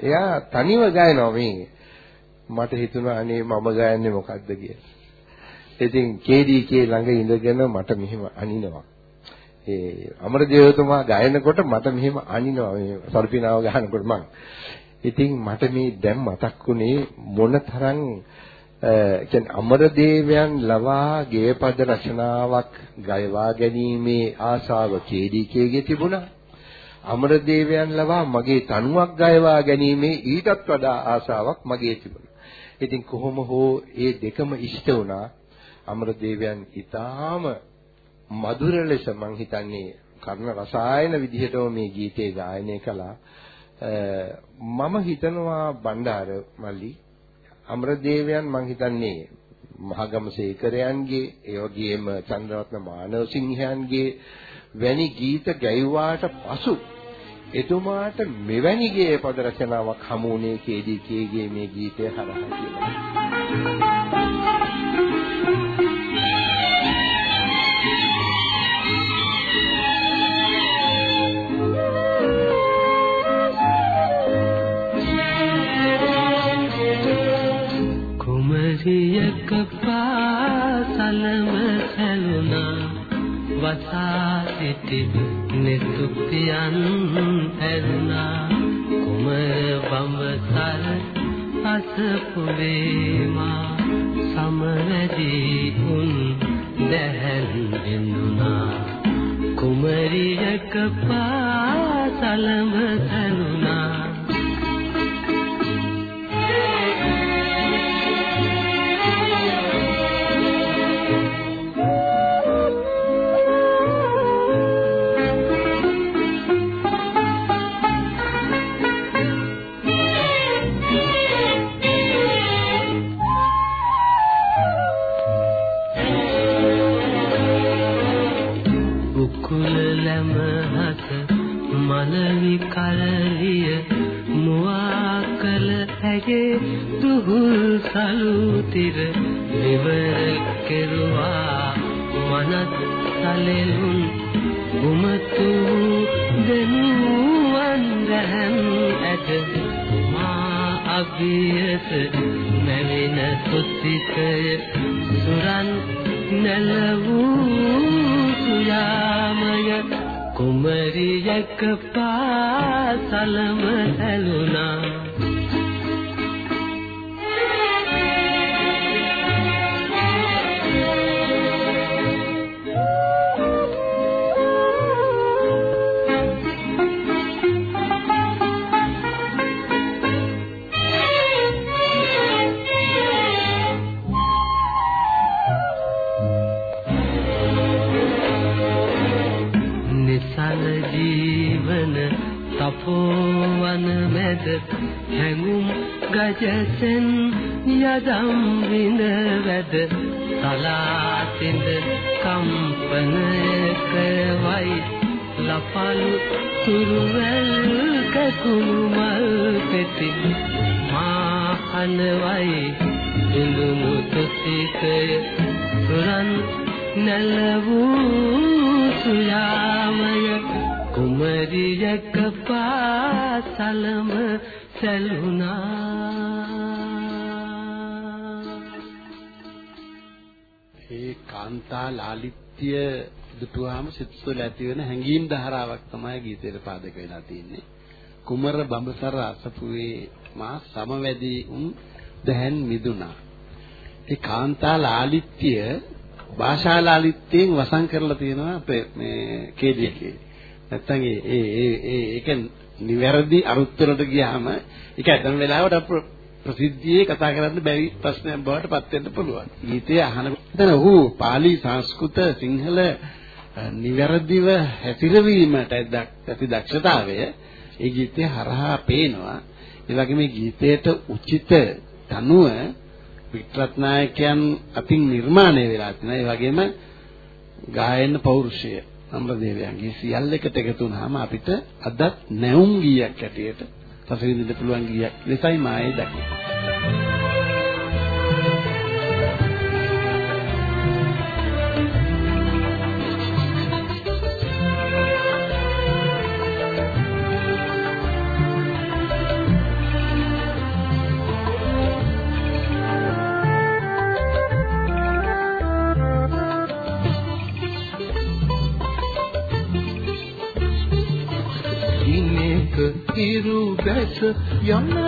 එයා තනිව ගයනවා මේ මට හිතුණා අනේ මම ගයන්නේ මොකද්ද කියලා. ඉතින් KDK ළඟ ඉඳගෙන මට මෙහෙම අනිනවා. ඒ අමරදේවතුමා ගයනකොට මට මෙහෙම අනිනවා මේ සර්පිනාව ගහනකොට මං. ඉතින් මට මේ දැන් මතක් වුණේ මොන තරම් කියන්නේ අමරදේවයන් ලවා ගේපද රචනාවක් ගයවා ගැනීමේ ආසාව KDKගේ තිබුණා. අමරදේවයන් ලවා මගේ තනුවක් ගයවා ගැනීමේ ඊටත් වඩා ආසාවක් මගේ තිබුණා. ඉතින් කොහොම හෝ ඒ දෙකම ඉෂ්ට වුණා. අමරදේවයන් ඊටාම මధుර ලෙස මං හිතන්නේ කර්ණ රසායන විදිහටම මේ ගීතේ ගායනය කළා. මම හිතනවා බණ්ඩාර මල්ලි අමරදේවයන් මං හිතන්නේ මහගම සේකරයන්ගේ ඒ වගේම චන්ද්‍රරත්න මානවසිංහයන්ගේ වැනි ගීත ගැයුවාට පසු එතුමාට මෙවැනි ගේ පද රචනාවක් හමු වුණේ KDKගේ මේ ගීතය හරහා කියලා. කුමරියක පාසලම සැලුණා වසා සිටි නෙතුපියන් ඇරුණා කුමර බඹසර අසපුවේමා සමරදී උන් දැහැන් බින්දුනා කුමරියක පාසලම ඇගේ දුහුල් සලුතිර විවර කෙරුවා. මනත් සලෙලුන් උමතු දෙනුවන් දැන් ඇත මා අභියස මැවෙන සුසිතය සුරන් නැලවූ සුයාමය කුමරියක පාසලම ඇලුනා. ගජසෙන් යදම් විඳ වැද සලාතින්ද කම්පනය කරවයි ලපලු තුරුවැල් කකුණු මල් පෙති මා අනවයි ඉඳුණු තුසිකය සුරන් නැලවූ සුයාමය කුමරියක පාසලම සැලුනා ඒ කාන්තා ලාලිත්‍ය දුටුවාම සිත්සුල ඇති වෙන හැඟීම් ධාරාවක් තමයි ගීතේට පාදක වෙලා තියෙන්නේ. කුමර බඹසර අසපුවේ මා සමවැදී උන් දැන් මිදුණා. ඒ කාන්තා ලාලිත්‍ය භාෂා ලාලිත්‍යයෙන් වසන් කරලා තියෙනවා අපේ මේ කේජීකේ. නැත්තම් ඒ ඒ ඒ ඒ ඒක නිවැරදි අරුත් වලට ගියාම ඒක ඇතන වෙලාවට අප ප්‍රසිද්ධියේ කතා කරන්න බැරි ප්‍රශ්නයක් බවට පත් වෙන්න පුළුවන්. ගීතය අහනකොට එතන ඔහු pāli සංස්කෘත සිංහල නිවැරදිව හැසිරවීමට ඇති දක්ෂතාවය ඒ ගීතය හරහා පේනවා. ඒ වගේ මේ ගීතයට උචිත තනුව වික්‍රත්නායකයන් අතින් නිර්මාණය වෙලා තියෙනවා. ඒ වගේම ගායන පෞරුෂය අමරදේවයන්ගේ සියල්ල එකට එකතු වුනහම අපිට අදත් නැවුම් ගීයක් ඇටියට රස විඳින්න පුළුවන් ගීයක් ලෙසයි මායේ දකින්නේ. බැස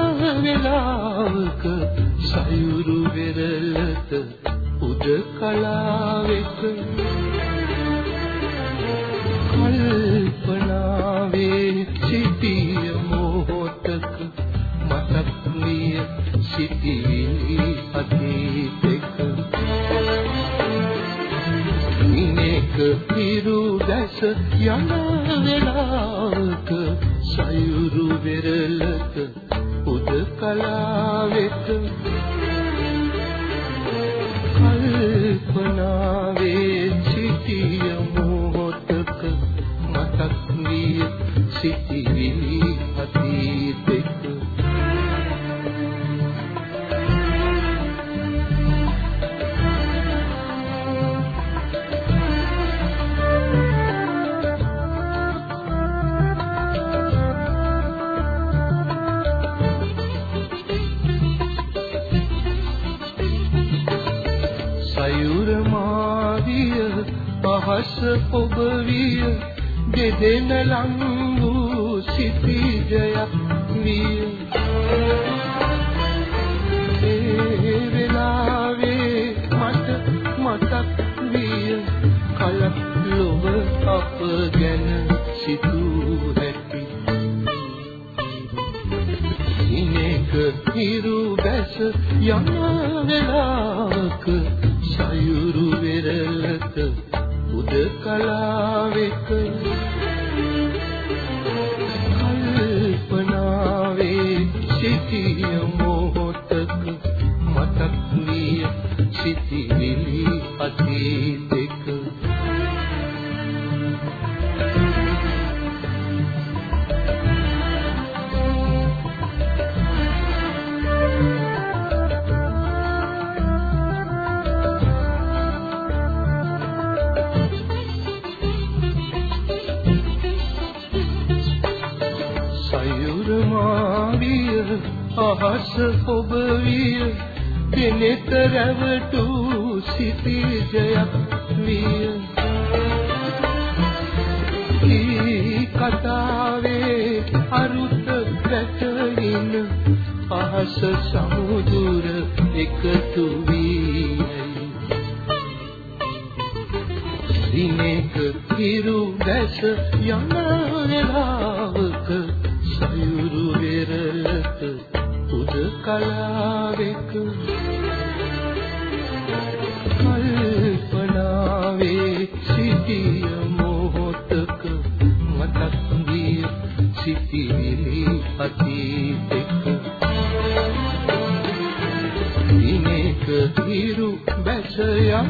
යන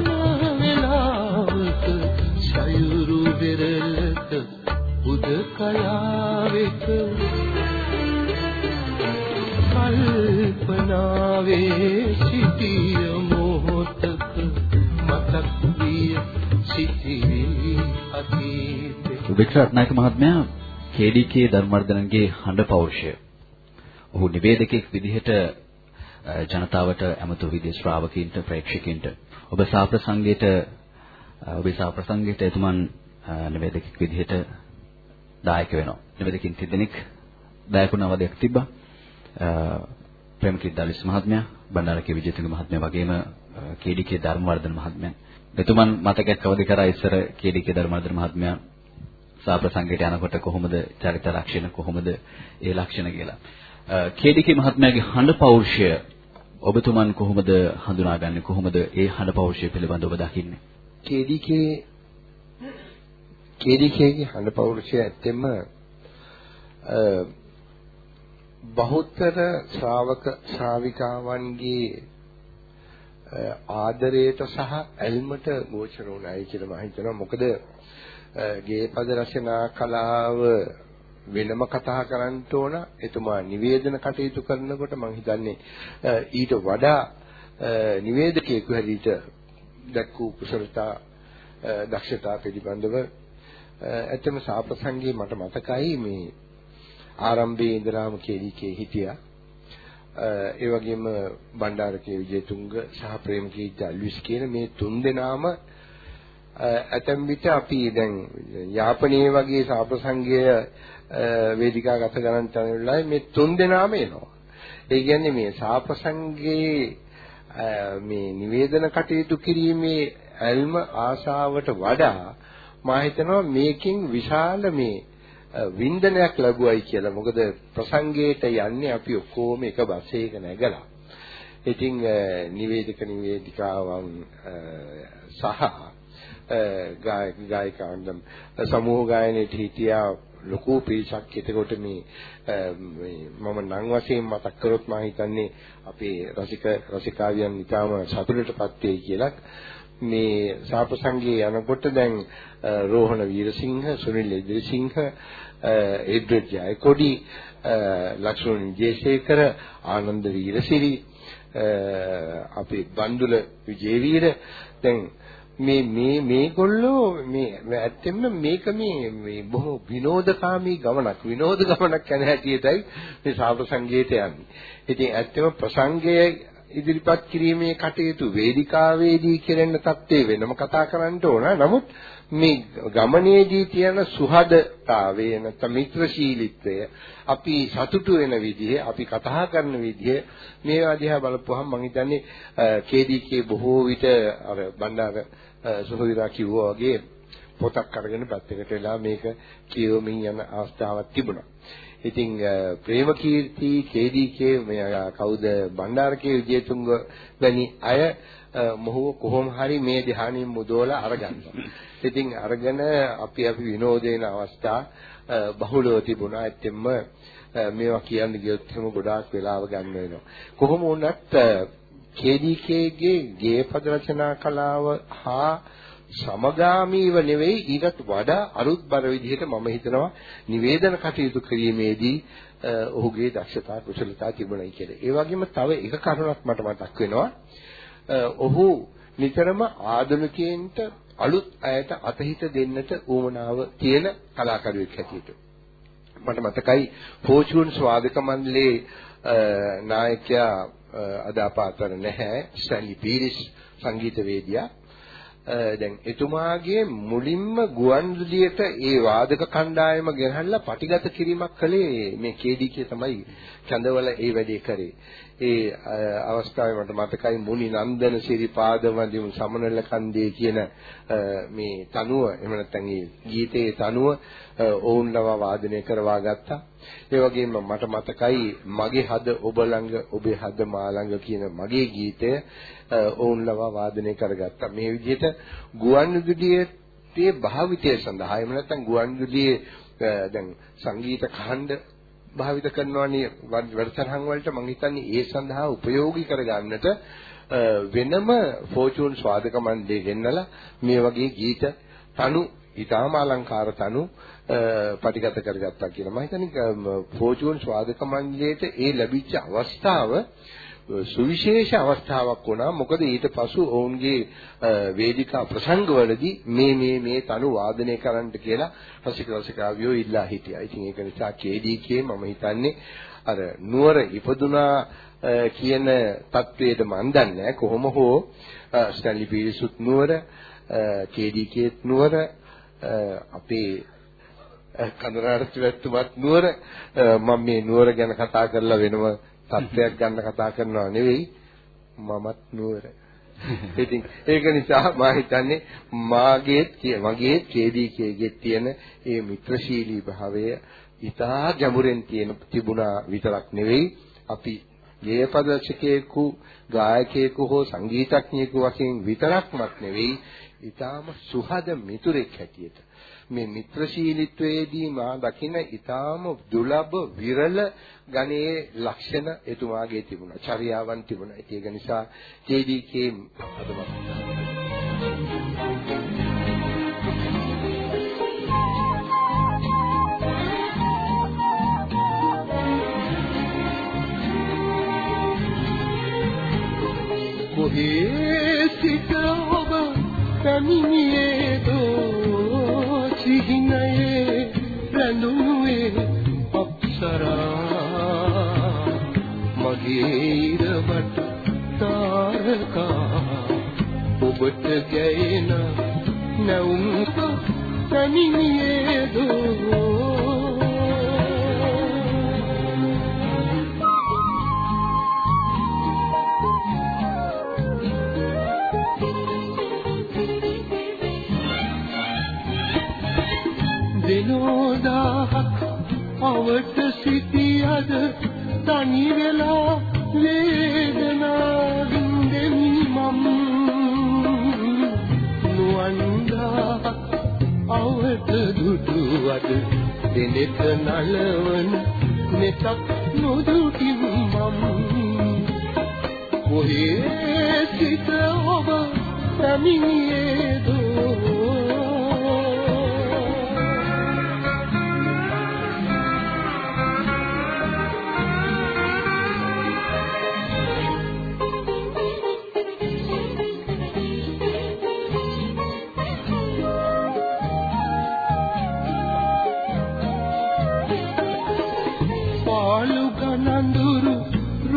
වෙලාවක සයුරු වෙරළක උද කලාවෙක කල්පනාවේ සිටිය මොහොතක මතක් විය සිටිවිලි අතීතෙක උපේක්ෂා රත්නායක මහත්මයා KDK ධර්මවර්ධනගේ හඬ පෞරුෂය. ඔහු නිවේදකෙක් විදිහට අ, ජනතාවට ඇමතු විදේ ශ්‍රාවකීන්ට ප්‍රේක්ෂකීන්ට ඔබ සාප්‍රසංගයට අ, ඔබේ සාප්‍රසංගයට එතුමන් අ, නිවේදකෙක් විදිහට දායක වෙනවා. නිවේදකින් තිදෙනෙක් දායක වුණ අවධියක් තිබ්බා. අ, ප්‍රේමකීර්ති දලිස් මහත්මයා, බණ්ඩාරකේ විජේතුංග මහත්මයා වගේම අ, KDK ධර්මවර්ධන මහත්මයා. එතුමන් මතකයක් අවදි කරා ඉස්සර KDK ධර්මවර්ධන මහත්මයා සාප්‍රසංගයට යනකොට කොහොමද චරිත ලක්ෂණ කොහොමද ඒ ලක්ෂණ කියලා. කේඩිකේ මහත්මයාගේ හඬ පෞරුෂය ඔබතුමන් කොහොමද හඳුනාගන්නේ කොහොමද ඒ හඬ පෞරුෂය පිළිබඳව ඔබ දකින්නේ? KDK KDKගේ හඬ පෞරුෂය ඇත්තෙම අ, බහුතර ශ්‍රාවක ශ්‍රාවිකාවන්ගේ අ, ආදරයට සහ ඇල්මට ගෝචර වුණායි කියලා මම හිතනවා මොකද අ, ගේපද රචනා කලාව වෙනම කතා කරන්න ඕන එතුමා නිවේදන කටයුතු කරනකොට මම හිතන්නේ අ, ඊට වඩා අ, නිවේදකයෙකු හැටියට දක්වූ කුසලතා අ, දක්ෂතා පිළිබඳව අ, ඇත්තම සාප්‍රසංගයේ මට මතකයි මේ ආරම්භයේ ඉඳලාම කේලිකේ හිටියා. අ, ඒ වගේම බණ්ඩාරකේ විජේතුංග සහ ප්‍රේමකීර්ති අල්විස් කියන මේ තුන් දෙනාම අ, ඇතැම් විට අපි දැන් යාපනයේ වගේ සාප්‍රසංගය වේදිකාගත ගණන් යන වෙලාවේ මේ තුන් දෙනාම එනවා. ඒ කියන්නේ මේ සාප්‍රසංගයේ මේ නිවේදන කටයුතු කිරීමේ ඇල්ම ආශාවට වඩා මා හිතනවා මේකෙන් විශාල මේ වින්දනයක් ලැබුවයි කියලා. මොකද ප්‍රසංගයට යන්නේ අපි ඔක්කොම එක බස් එකක නැගලා. ඉතින් නිවේදක නිවේදිකාවන් සහ ගායක ගායිකාවන් සමූහ ගායනයේ හිටියා ලොකු පිරිසක් එතකොට මේ මම නම් වශයෙන් මතක් කරොත් මම හිතන්නේ අපේ රසික රසිකාවියන් ඊටාම සතුටටපත් වෙයි කියලා. මේ සාපසංගයේ යනකොට දැන් රෝහණ වීරසිංහ සුනිල් ඉදිරිසිංහ එඩ්වඩ් ජයකොඩි ලක්ෂ්මන් ජයසේකර ආනන්ද වීරසිරි අපේ බන්දුල විජේවීර. දැන් මේ මේ මේගොල්ලෝ මේ ඇත්තෙන්ම මේක මේ මේ බොහෝ විනෝදකාමී ගමනක් විනෝද ගමනක් යන හැටියටයි මේ ශාප සංගීතය යන්නේ. ඉතින් ඇත්තම ප්‍රසංගය ඉදිරිපත් කිරීමේ කටයුතු වේදිකාවේදී කෙරෙන தත්ත්වය වෙනම කතා කරන්න ඕන. නමුත් මේ ගමනේදී තියෙන සුහදතාවය නැත්නම් මිත්‍රශීලීත්වය අපි සතුටු වෙන විදිහ අපි කතා කරන විදිහ මේවා දිහා බලපුවහම මම හිතන්නේ KDK බොහෝ විට අර බණ්ඩාර සුහවිරා කිව්වා වගේ පොතක් අරගෙන පැත්තකට වෙලා මේක කියවමින් යන අවස්ථාවක් තිබුණා. ඉතින් ප්‍රේමකීර්ති KDK මේ කවුද බණ්ඩාරකේ විජේතුංග වැනි අය මොහුව කොහොම හරි මේ ධ්‍යානෙන් මුදවලා අරගන්නවා. ඉතින් අරගෙන අපි අපි විනෝදේන අවස්ථා බහුලව තිබුණා. ඇත්තෙන්ම මේවා කියන්න ගියොත් එහෙම ගොඩාක් වෙලාව ගන්න වෙනවා. කොහොම වුණත් KDKගේ ගේපද රචනා කලාව හා සමගාමීව නෙවෙයි ඊටත් වඩා අරුත්බර විදිහට මම හිතනවා නිවේදන කටයුතු කිරීමේදී ඔහුගේ දක්ෂතා කුසලතා තිබුණයි කියලා. ඒ වගේම තව එක කරුණක් මට මතක් වෙනවා. ඔහු නිතරම ආධුනිකයන්ට අලුත් අයට අතහිත දෙන්නට උවමනාව තියෙන කලාකරුවෙක් හැටියට. මට මතකයි ෆෝචුන් ස්වාදක මණ්ඩලයේ නායකයා අද අප අතර නැහැ ස්ටැන්ලි පීරිස් සංගීතවේදියා දැන් එතුමාගේ මුලින්ම ගුවන්විදුලියට ඒ වාදක කණ්ඩායම ගෙනහැල්ලා පටිගත කිරීමක් කළේ මේ KDK තමයි කැඳවල ඒ වැඩේ කරේ. ඒ අවස්ථාවේ මට මතකයි මුනි නන්දන සිරිපාද වඳිමු සමනල කන්දේ කියන මේ තනුව එහෙම නැත්නම් ඒ ගීතයේ තනුව ඔවුන් ලවා වාදනය කරවා ගත්තා. ඒ වගේම මට මතකයි මගේ හද ඔබ ළඟ ඔබේ හද මා ළඟ කියන මගේ ගීතය ඔවුන් ලවා වාදනය කරගත්තා. මේ විදිහට ගුවන් විදුලියේ භාවිතය සඳහා එහෙම නැත්නම් ගුවන් විදුලියේ දැන් සංගීත කාණ්ඩ භාවිත කරනවානේ වැඩසටහන් වලට මම හිතන්නේ ඒ සඳහා ප්‍රයෝගී කරගන්නට වෙනම ෆෝචුන් ස්වාදක මණ්ඩලය ගෙන්නලා මේ වගේ ගීත තනු ඊටාම අලංකාර තනු පටිගත කරගත්තා කියලා. මම හිතන්නේ ෆෝචුන් ස්වාදක මණ්ඩලයට ඒ ලැබිච්ච අවස්ථාව සුවිශේෂ අවස්ථාවක් වුණා. මොකද ඊට පසු ඔවුන්ගේ වේදිකා ප්‍රසංගවලදී මේ මේ මේ තනු වාදනය කරන්නට කියලා රසික රසිකාවියෝ ඉල්ලා හිටියා. ඉතින් ඒක නිසා KDK මම හිතන්නේ අර නුවර ඉපදුනා කියන தത്വයට මන් දන්නේ කොහොම හෝ ස්ටැන්ලි පීරිසුත් නුවර KDKත් නුවර අපේ කඳුරාර්ථිවත්තුමත් නුවර මම මේ නුවර ගැන කතා කරලා වෙනම තත්ත්වයක් ගන්න කතා කරනවා නෙවෙයි මමත් නුවර. ඉතින් ඒක නිසා මා හිතන්නේ මාගේත් මගේ KDKගේ තියෙන ඒ මිත්‍රශීලී භාවය ඉතා ගැඹුරෙන් තියෙන තිබුණා විතරක් නෙවෙයි අපි ගේයපදර්ශකයෙකු ගායකයෙකු හෝ සංගීතඥයෙකු වශයෙන් විතරක්මත් නෙවෙයි ඊටාම සුහද මිතුරෙක් හැටියට මේ මිත්‍රශීලීත්වයේදී මා දකින ඊටාම දුලබ විරල ගණයේ ලක්ෂණ එතුමාගේ තිබුණා. චර්යාවන් තිබුණා. ඒක නිසා JDK අදවත්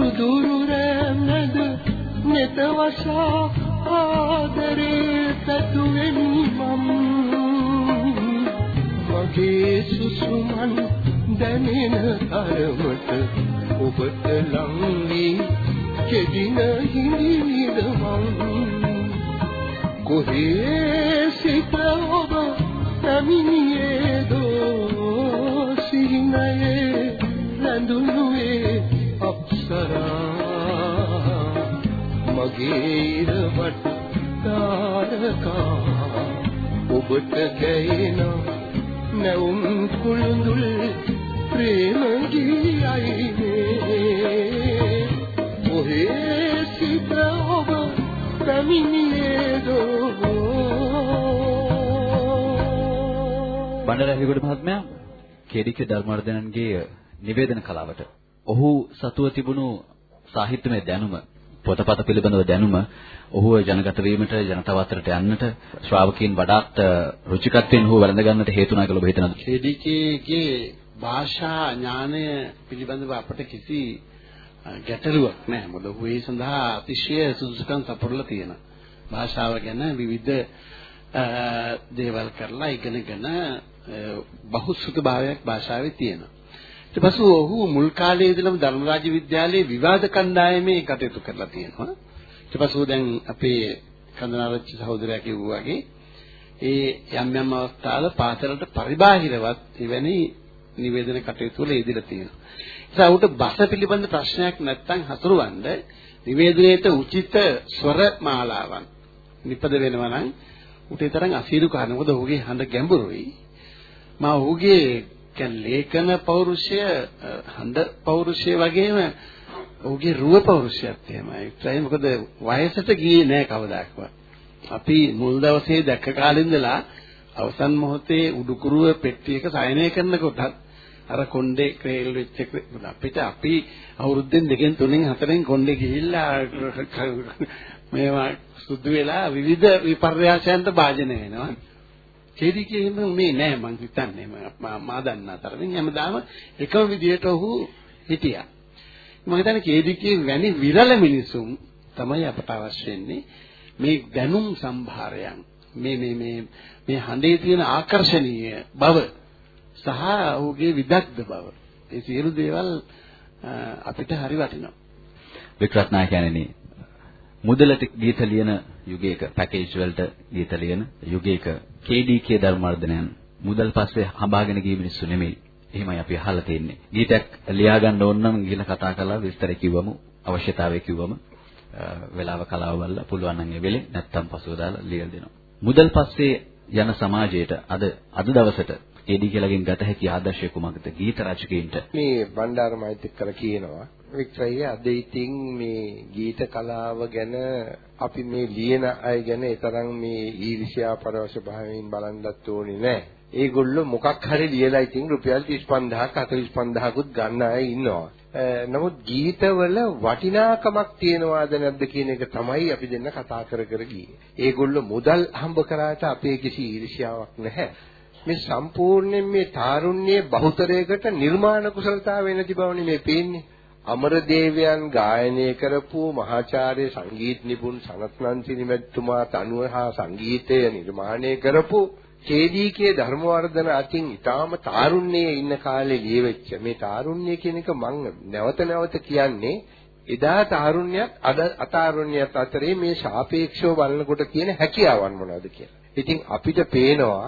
රුදුරු රැමද නෙත වසා ආදරේ පැතුවෙමි මම් මගේ සුසුමන් දැනෙන තරමට ඔබට ලං වී කෙදින හිඳිද මං. කොහේ සිට ඔබ පැමිණියේදෝ සිහිනයේ රැඳුනුවේ අප්සරා මගේ ඉරවට තාරකා ඔබට ගැයෙන නැවුම් කුළුඳුල් ප්‍රේම ගියයි ඔහේ සිට ඔබ පැමිණියේදෝ. බණ්ඩාරහිගොඩ මහත්මයා කේඩිකේ ධර්මවර්ධනන්ගේ නිවේදන කලාවට ඔහු සතුව තිබුණු සාහිත්‍යමය දැනුම පොතපත පිළිබඳව දැනුම ඔහුව ජනගත වීමට ජනතාව අතරට යන්නට ශ්‍රාවකීන් වඩාත් රුචිකත්වයෙන් ඔහු වැළඳ ගන්නට හේතු වුණා කියලා ඔබ හිතනද? KDKගේ භාෂා ඥානය පිළිබඳව අපට කිසි අ, ගැටලුවක් නැහැ. මොකද ඔහු ඒ සඳහා අතිශය සුදුසුකම් සපුරලා තියෙනවා. භාෂාව ගැන විවිධ අ, දේවල් කරලා ඉගෙනගෙන අ, බහුසුත භාවයක් භාෂාවේ තියෙනවා. ඊට පස්සේ ඔහු මුල් කාලයේ ඉඳලම ධර්මරාජ විද්‍යාලයේ විවාද කණ්ඩායමේ කටයුතු කරලා තියෙනවා. ඊට පස්සේ දැන් අපේ කන්දනාරච්චි සහෝදරයා කිව්වා වගේ ඒ යම් යම් අවස්ථාවල පාසලට පරිබාහිරවත් එවැනි නිවේදන කටයුතු වල යෙදিলা තියෙනවා. ඒ නිසා උට බස පිළිබඳ ප්‍රශ්නයක් නැත්නම් හසුරවන්න නිවේදනයේට උචිත ස්වර මාලාවන් නිපද වෙනවා නම් උට ඒ තරම් අසීරු කාරණා. මොකද ඔහුගේ හඬ ගැඹුරුයි. මා ඔහුගේ කියන්නේ ලේඛන පෞරුෂය හඬ පෞරුෂය වගේම ඔහුගේ රුව පෞරුෂයත් එහෙමයි. ඒයි මොකද වයසට ගියේ නෑ කවදාකවත්. අපි මුල් දවසේ දැක්ක කාලේ ඉඳලා අවසන් මොහොතේ උඩුකුරුව පෙට්ටියක සයනය කරනකොටත් අර කොණ්ඩේ ක්‍රේල් වෙච්ච අපිට අපි අවුරුද්දෙන් දෙකෙන් තුනෙන් හතරෙන් කොණ්ඩේ ගිහිල්ලා මේවා සුදු වෙලා විවිධ විපර්යාසයන්ට භාජනය වෙනවා. චේදිකේ එහෙම උනේ නෑ මං හිතන්නේ මා දන්නා තරමින් හැමදාම එකම විදියට ඔහු හිටියා. මම හිතන්නේ චේදිකේ වැනි විරල මිනිසුන් තමයි අපට අවශ්‍ය වෙන්නේ මේ දැනුම් සම්භාරයන් මේ මේ මේ මේ හඬේ තියෙන ආකර්ෂණීය බව සහ ඔහුගේ විදග්ධ බව ඒ සියලු දේවල් අපිට හරි වටිනවා. වික්‍රත්නායකයන්නි මුදලට ගීත ලියන යුගයක පැකේජ් වලට ගීත ලියන යුගයක KDK ධර්මවර්ධනයන් මුදල් පස්සේ හඹාගෙන ගිය මිනිස්සු නෙමෙයි. එහෙමයි අපි අහලා තියෙන්නේ. ගීතයක් ලියා ගන්න ඕන නම් ගිහලා කතා කරලා විස්තර කිව්වම අවශ්‍යතාවය කිව්වම වෙලාව කලාව බලලා පුළුවන් නම් ඒ වෙලේ නැත්තම් පසුව දාලා ලියලා දෙනවා. මුදල් පස්සේ යන සමාජයට අද අද දවසට KDK ලගෙන් ගත හැකි ආදර්ශය කුමක්ද? ගීත රචකයින්ට මේ බණ්ඩාර මෛත්‍රික කර කියනවා වික්‍රය අද ඉතින් මේ ගීත කලාව ගැන අපි මේ ලියන අය ගැන තරම් මේ ඊර්ෂ්‍යා පරවශ භාවයෙන් බලන්නත් ඕනේ නැහැ. ඒගොල්ලෝ මොකක් හරි ලියලා ඉතින් රුපියල් 35000ක් 45000කුත් ගන්න අය ඉන්නවා. නමුත් ගීතවල වටිනාකමක් තියනවාද නැද්ද කියන එක තමයි අපි දෙන්න කතා කර කර ගියේ. ඒගොල්ලෝ මුදල් හම්බ කරාට අපේ කිසි ඊර්ෂ්‍යාවක් නැහැ. මේ සම්පූර්ණයෙන් මේ තාරුණ්‍යයේ බහුතරයකට නිර්මාණ කුසලතාවය නැති බවනේ මේ පේන්නේ. අමරදේවයන් ගායනය කරපු මහාචාර්ය සංගීත නිපුන් සනත්නන්ති නිමැතිතුමා තනුව හා සංගීතය නිර්මාණය කරපු චේදීකේ ධර්මවර්ධන අතින් ඊටාම තාරුණ්‍යයේ ඉන්න කාලේ ලියවෙච්ච මේ තාරුණ්‍ය කියන එක මම නැවත නැවත කියන්නේ එදා තාරුණ්‍යයත් අද අතාරුණ්‍යයත් අතරේ මේ සාපේක්ෂව බලනකොට තියෙන හැකියාවන් මොනවද කියලා. ඉතින් අපිට පේනවා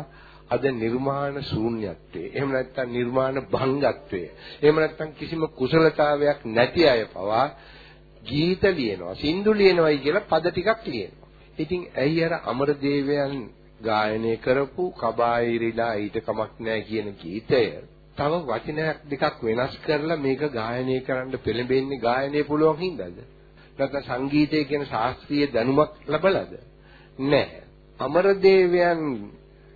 අද නිර්මාණ ශූන්‍යත්වයේ එහෙම නැත්නම් නිර්මාණ භංගත්වයේ එහෙම නැත්නම් කිසිම කුසලතාවයක් නැති අය පවා ගීත ලියනවා සින්දු ලියනවායි කියලා පද ටිකක් ලියනවා. ඉතින් ඇයි අර අමරදේවයන් ගායනය කරපු කබායිරිලා ඊට කමක් නැහැ කියන ගීතය තව වචනයක් දෙකක් වෙනස් කරලා මේක ගායනය කරන්න පෙළඹෙන්නේ ගායනය පුළුවන් හින්දාද? නැත්නම් සංගීතය කියන ශාස්ත්‍රීය දැනුමක් ලැබලාද? නැහැ. අමරදේවයන්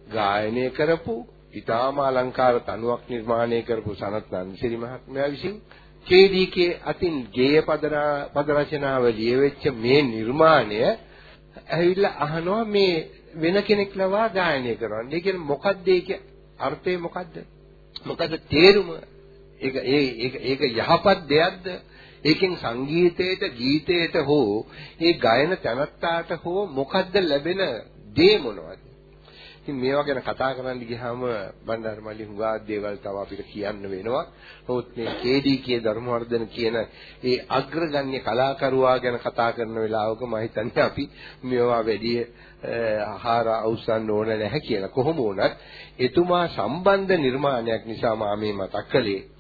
ගායනය කරපු ඊටාම අලංකාර තනුවක් නිර්මාණය කරපු සනත් නන්සිරි මහත්මයා විසින් කේඩීකේ අතින් ගේය පද රචනාව ලියවෙච්ච මේ නිර්මාණය ඇවිල්ලා අහනවා මේ වෙන කෙනෙක් ලවා ගායනය කරනවා. ඒ කියන්නේ මොකද්ද ඒක අර්ථය මොකද්ද? මොකද තේරුම? ඒක ඒක ඒක යහපත් දෙයක්ද? ඒකෙන් සංගීතයට ගීතයට හෝ ඒ ගායන තැනත්තාට හෝ මොකද්ද ලැබෙන දේ මොනවද? ඉතින් මේවා ගැන කතා කරන්න ගියාම බණ්ඩාර මල්ලි හුඟා දේවල් තව අපිට කියන්න වෙනවා. නමුත් මේ KD කිය ධර්මවර්ධන කියන ඒ අග්‍රගණ්‍ය කලාකරුවා ගැන කතා කරන වෙලාවක මම හිතන්නේ අපි මේවා වැඩි ආහාර අවසන් ඕන නැහැ කියලා. කොහොම වුණත් එතුමා සම්බන්ධ නිර්මාණයක් නිසා මම මේ මතක් කළේ.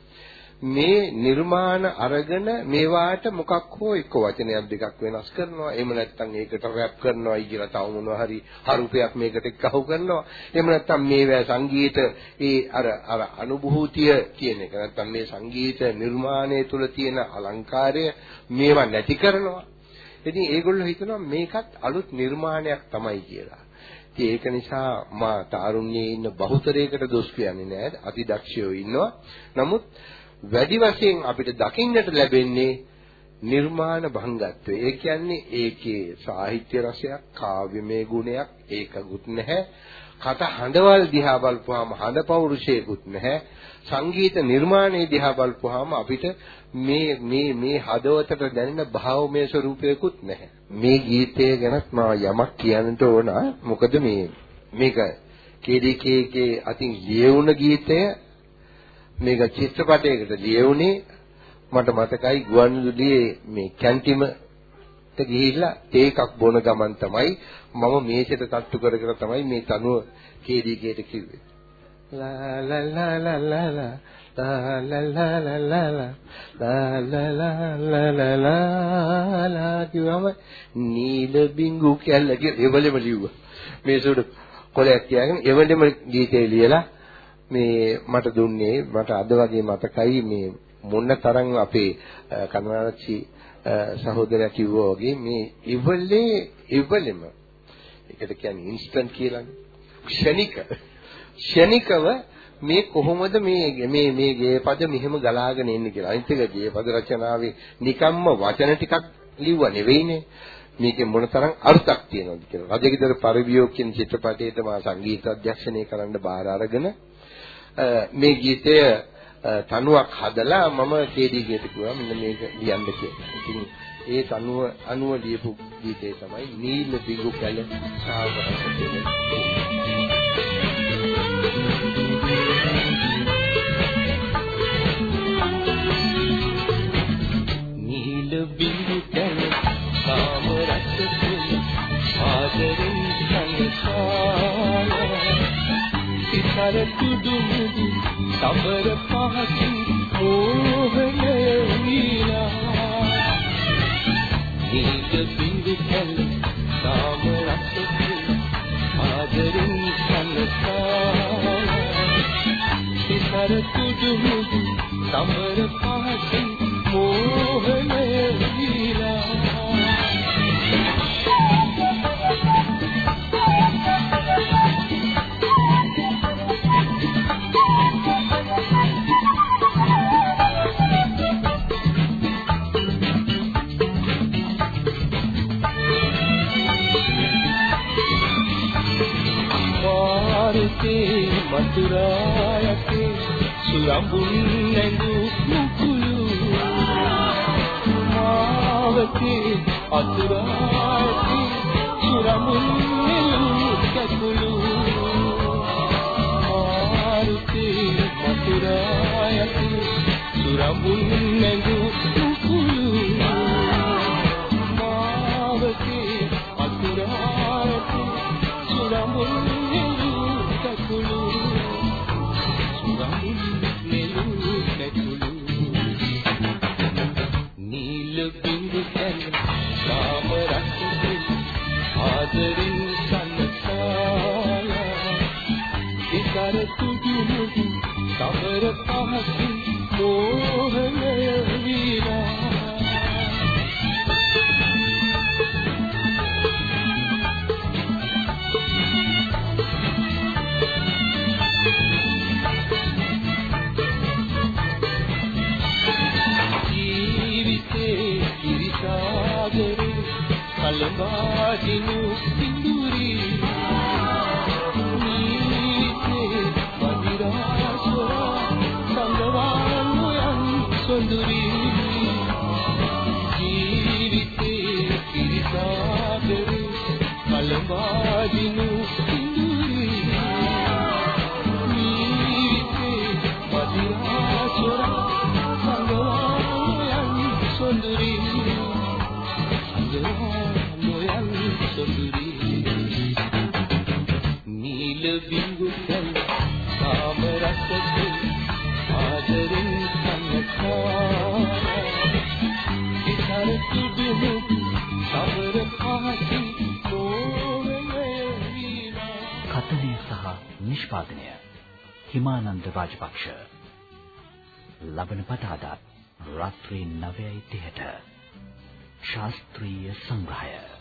මේ නිර්මාණ අරගෙන මේවාට මොකක් හෝ එක්ක වචනයක් දෙකක් වෙනස් කරනවා. එහෙම නැත්නම් ඒකට රැප් කරනවා කියලා තව මොනවා හරි හරුපයක් මේකට එක්කහුව කරනවා. එහෙම නැත්නම් මේවා සංගීත ඒ අර අර අනුභූතිය කියන එක. නැත්නම් මේ සංගීත නිර්මාණය තුල තියෙන අලංකාරය මේවා නැති කරනවා. ඉතින් ඒගොල්ලෝ හිතනවා මේකත් අලුත් නිර්මාණයක් තමයි කියලා. ඉතින් ඒක නිසා මා තාරුණ්‍යයේ ඉන්න බහුතරයකට දොස් කියන්නේ නැහැ. අතිදක්ෂයෝ ඉන්නවා. නමුත් වැඩි වශයෙන් අපිට දකින්නට ලැබෙන්නේ නිර්මාණ භංගත්වය. ඒ කියන්නේ ඒකේ සාහිත්‍ය රසයක්, කාව්‍යමය ගුණයක් ඒකකුත් නැහැ. කට හඬවල් දිහා බලපුවාම හඬ පෞරුෂයකුත් නැහැ. සංගීත නිර්මාණයේ දිහා බලපුවාම අපිට මේ මේ මේ හදවතට දැනෙන භාවමය ස්වරූපයකුත් නැහැ. මේ ගීතය ගැනත් මම යමක් කියන්නට ඕන. මොකද මේ මේක කේඩීකේගේ අතින් ලියවුණ ගීතය මේක චිත්‍රපටයකට ලියවුනේ මට මතකයි ගුවන්විදුලියේ මේ කැන්ටිමට ගිහිල්ලා තේ එකක් බොන ගමන් තමයි මම මේසෙට තට්ටු කර කර තමයි මේ තනුව කේදීකේට කිව්වේ ලා ලා ලා ලා ලා ලා ලා ලා ලා ලා ලා ලා ලා ලා ලා ලා කිව්වම නීල බින්ගු කැල්ල කියලා එවලෙම ලිව්වා මේ සුඩු කොලයක් තියාගෙන එවලෙම ගීතේ ලියලා මේ මට දුන්නේ මට අද වගේ මතකයි මේ මොන්න තරම් අපේ කනරාච්චි සහෝදරයා කිව්වා වගේ මේ ඉවලේ ඉවලෙම ඒකට කියන්නේ ඉන්ස්ටන්ට් කියලානේ ක්ෂණික ක්ෂණිකව මේ කොහොමද මේ මේ මේ ගේ පද මෙහෙම ගලාගෙන එන්නේ කියලා. අනිත් එක ගේ පද රචනාවේ නිකම්ම වචන ටිකක් ලිව්වා නෙවෙයිනේ. මේකේ මොනතරම් අර්ථයක් තියෙනවද කියලා. රජගෙදර පරිවියෝ කියන චිත්‍රපටයේද මා සංගීත අධ්‍යක්ෂණය කරන්න බාර අරගෙන මේ ගීතය තනුවක් හදලා මම කේඩී ගීත කිව්වා මෙන්න මේක ලියන්න කියලා. ඉතින් ඒ තනුව අනුව ලියපු ගීතය තමයි නීල බිඟු කැල සාවරස කියන නීල බිඟු කැල සාවරස කියන ආදරෙන් සංසාරය සර සුදු මුදු සබර පහසින් ඕහනය වීලා හිත බින්දු කල් සාම රක්ෂති ආදරෙන් සනසා සර සුදු මුදු සබර පහසින් ඕහනය වීලා යඹුන් නැඟු මුකුළු. මාවතේ අතුරාති සුරමුන් නෙළු කැකුළු මාරුතේ අතුරායති සුරමුන් නැඟු මුකුළු. සමර පහසින් රාත්‍රී 9:30ට ශාස්ත්‍රීය සංග්‍රහය.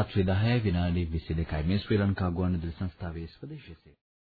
රාත්‍රී 10 විනාඩි 22යි මේ ශ්‍රී ලංකා ගුවන්විදුලි සංස්ථාවේ ස්වදේශීය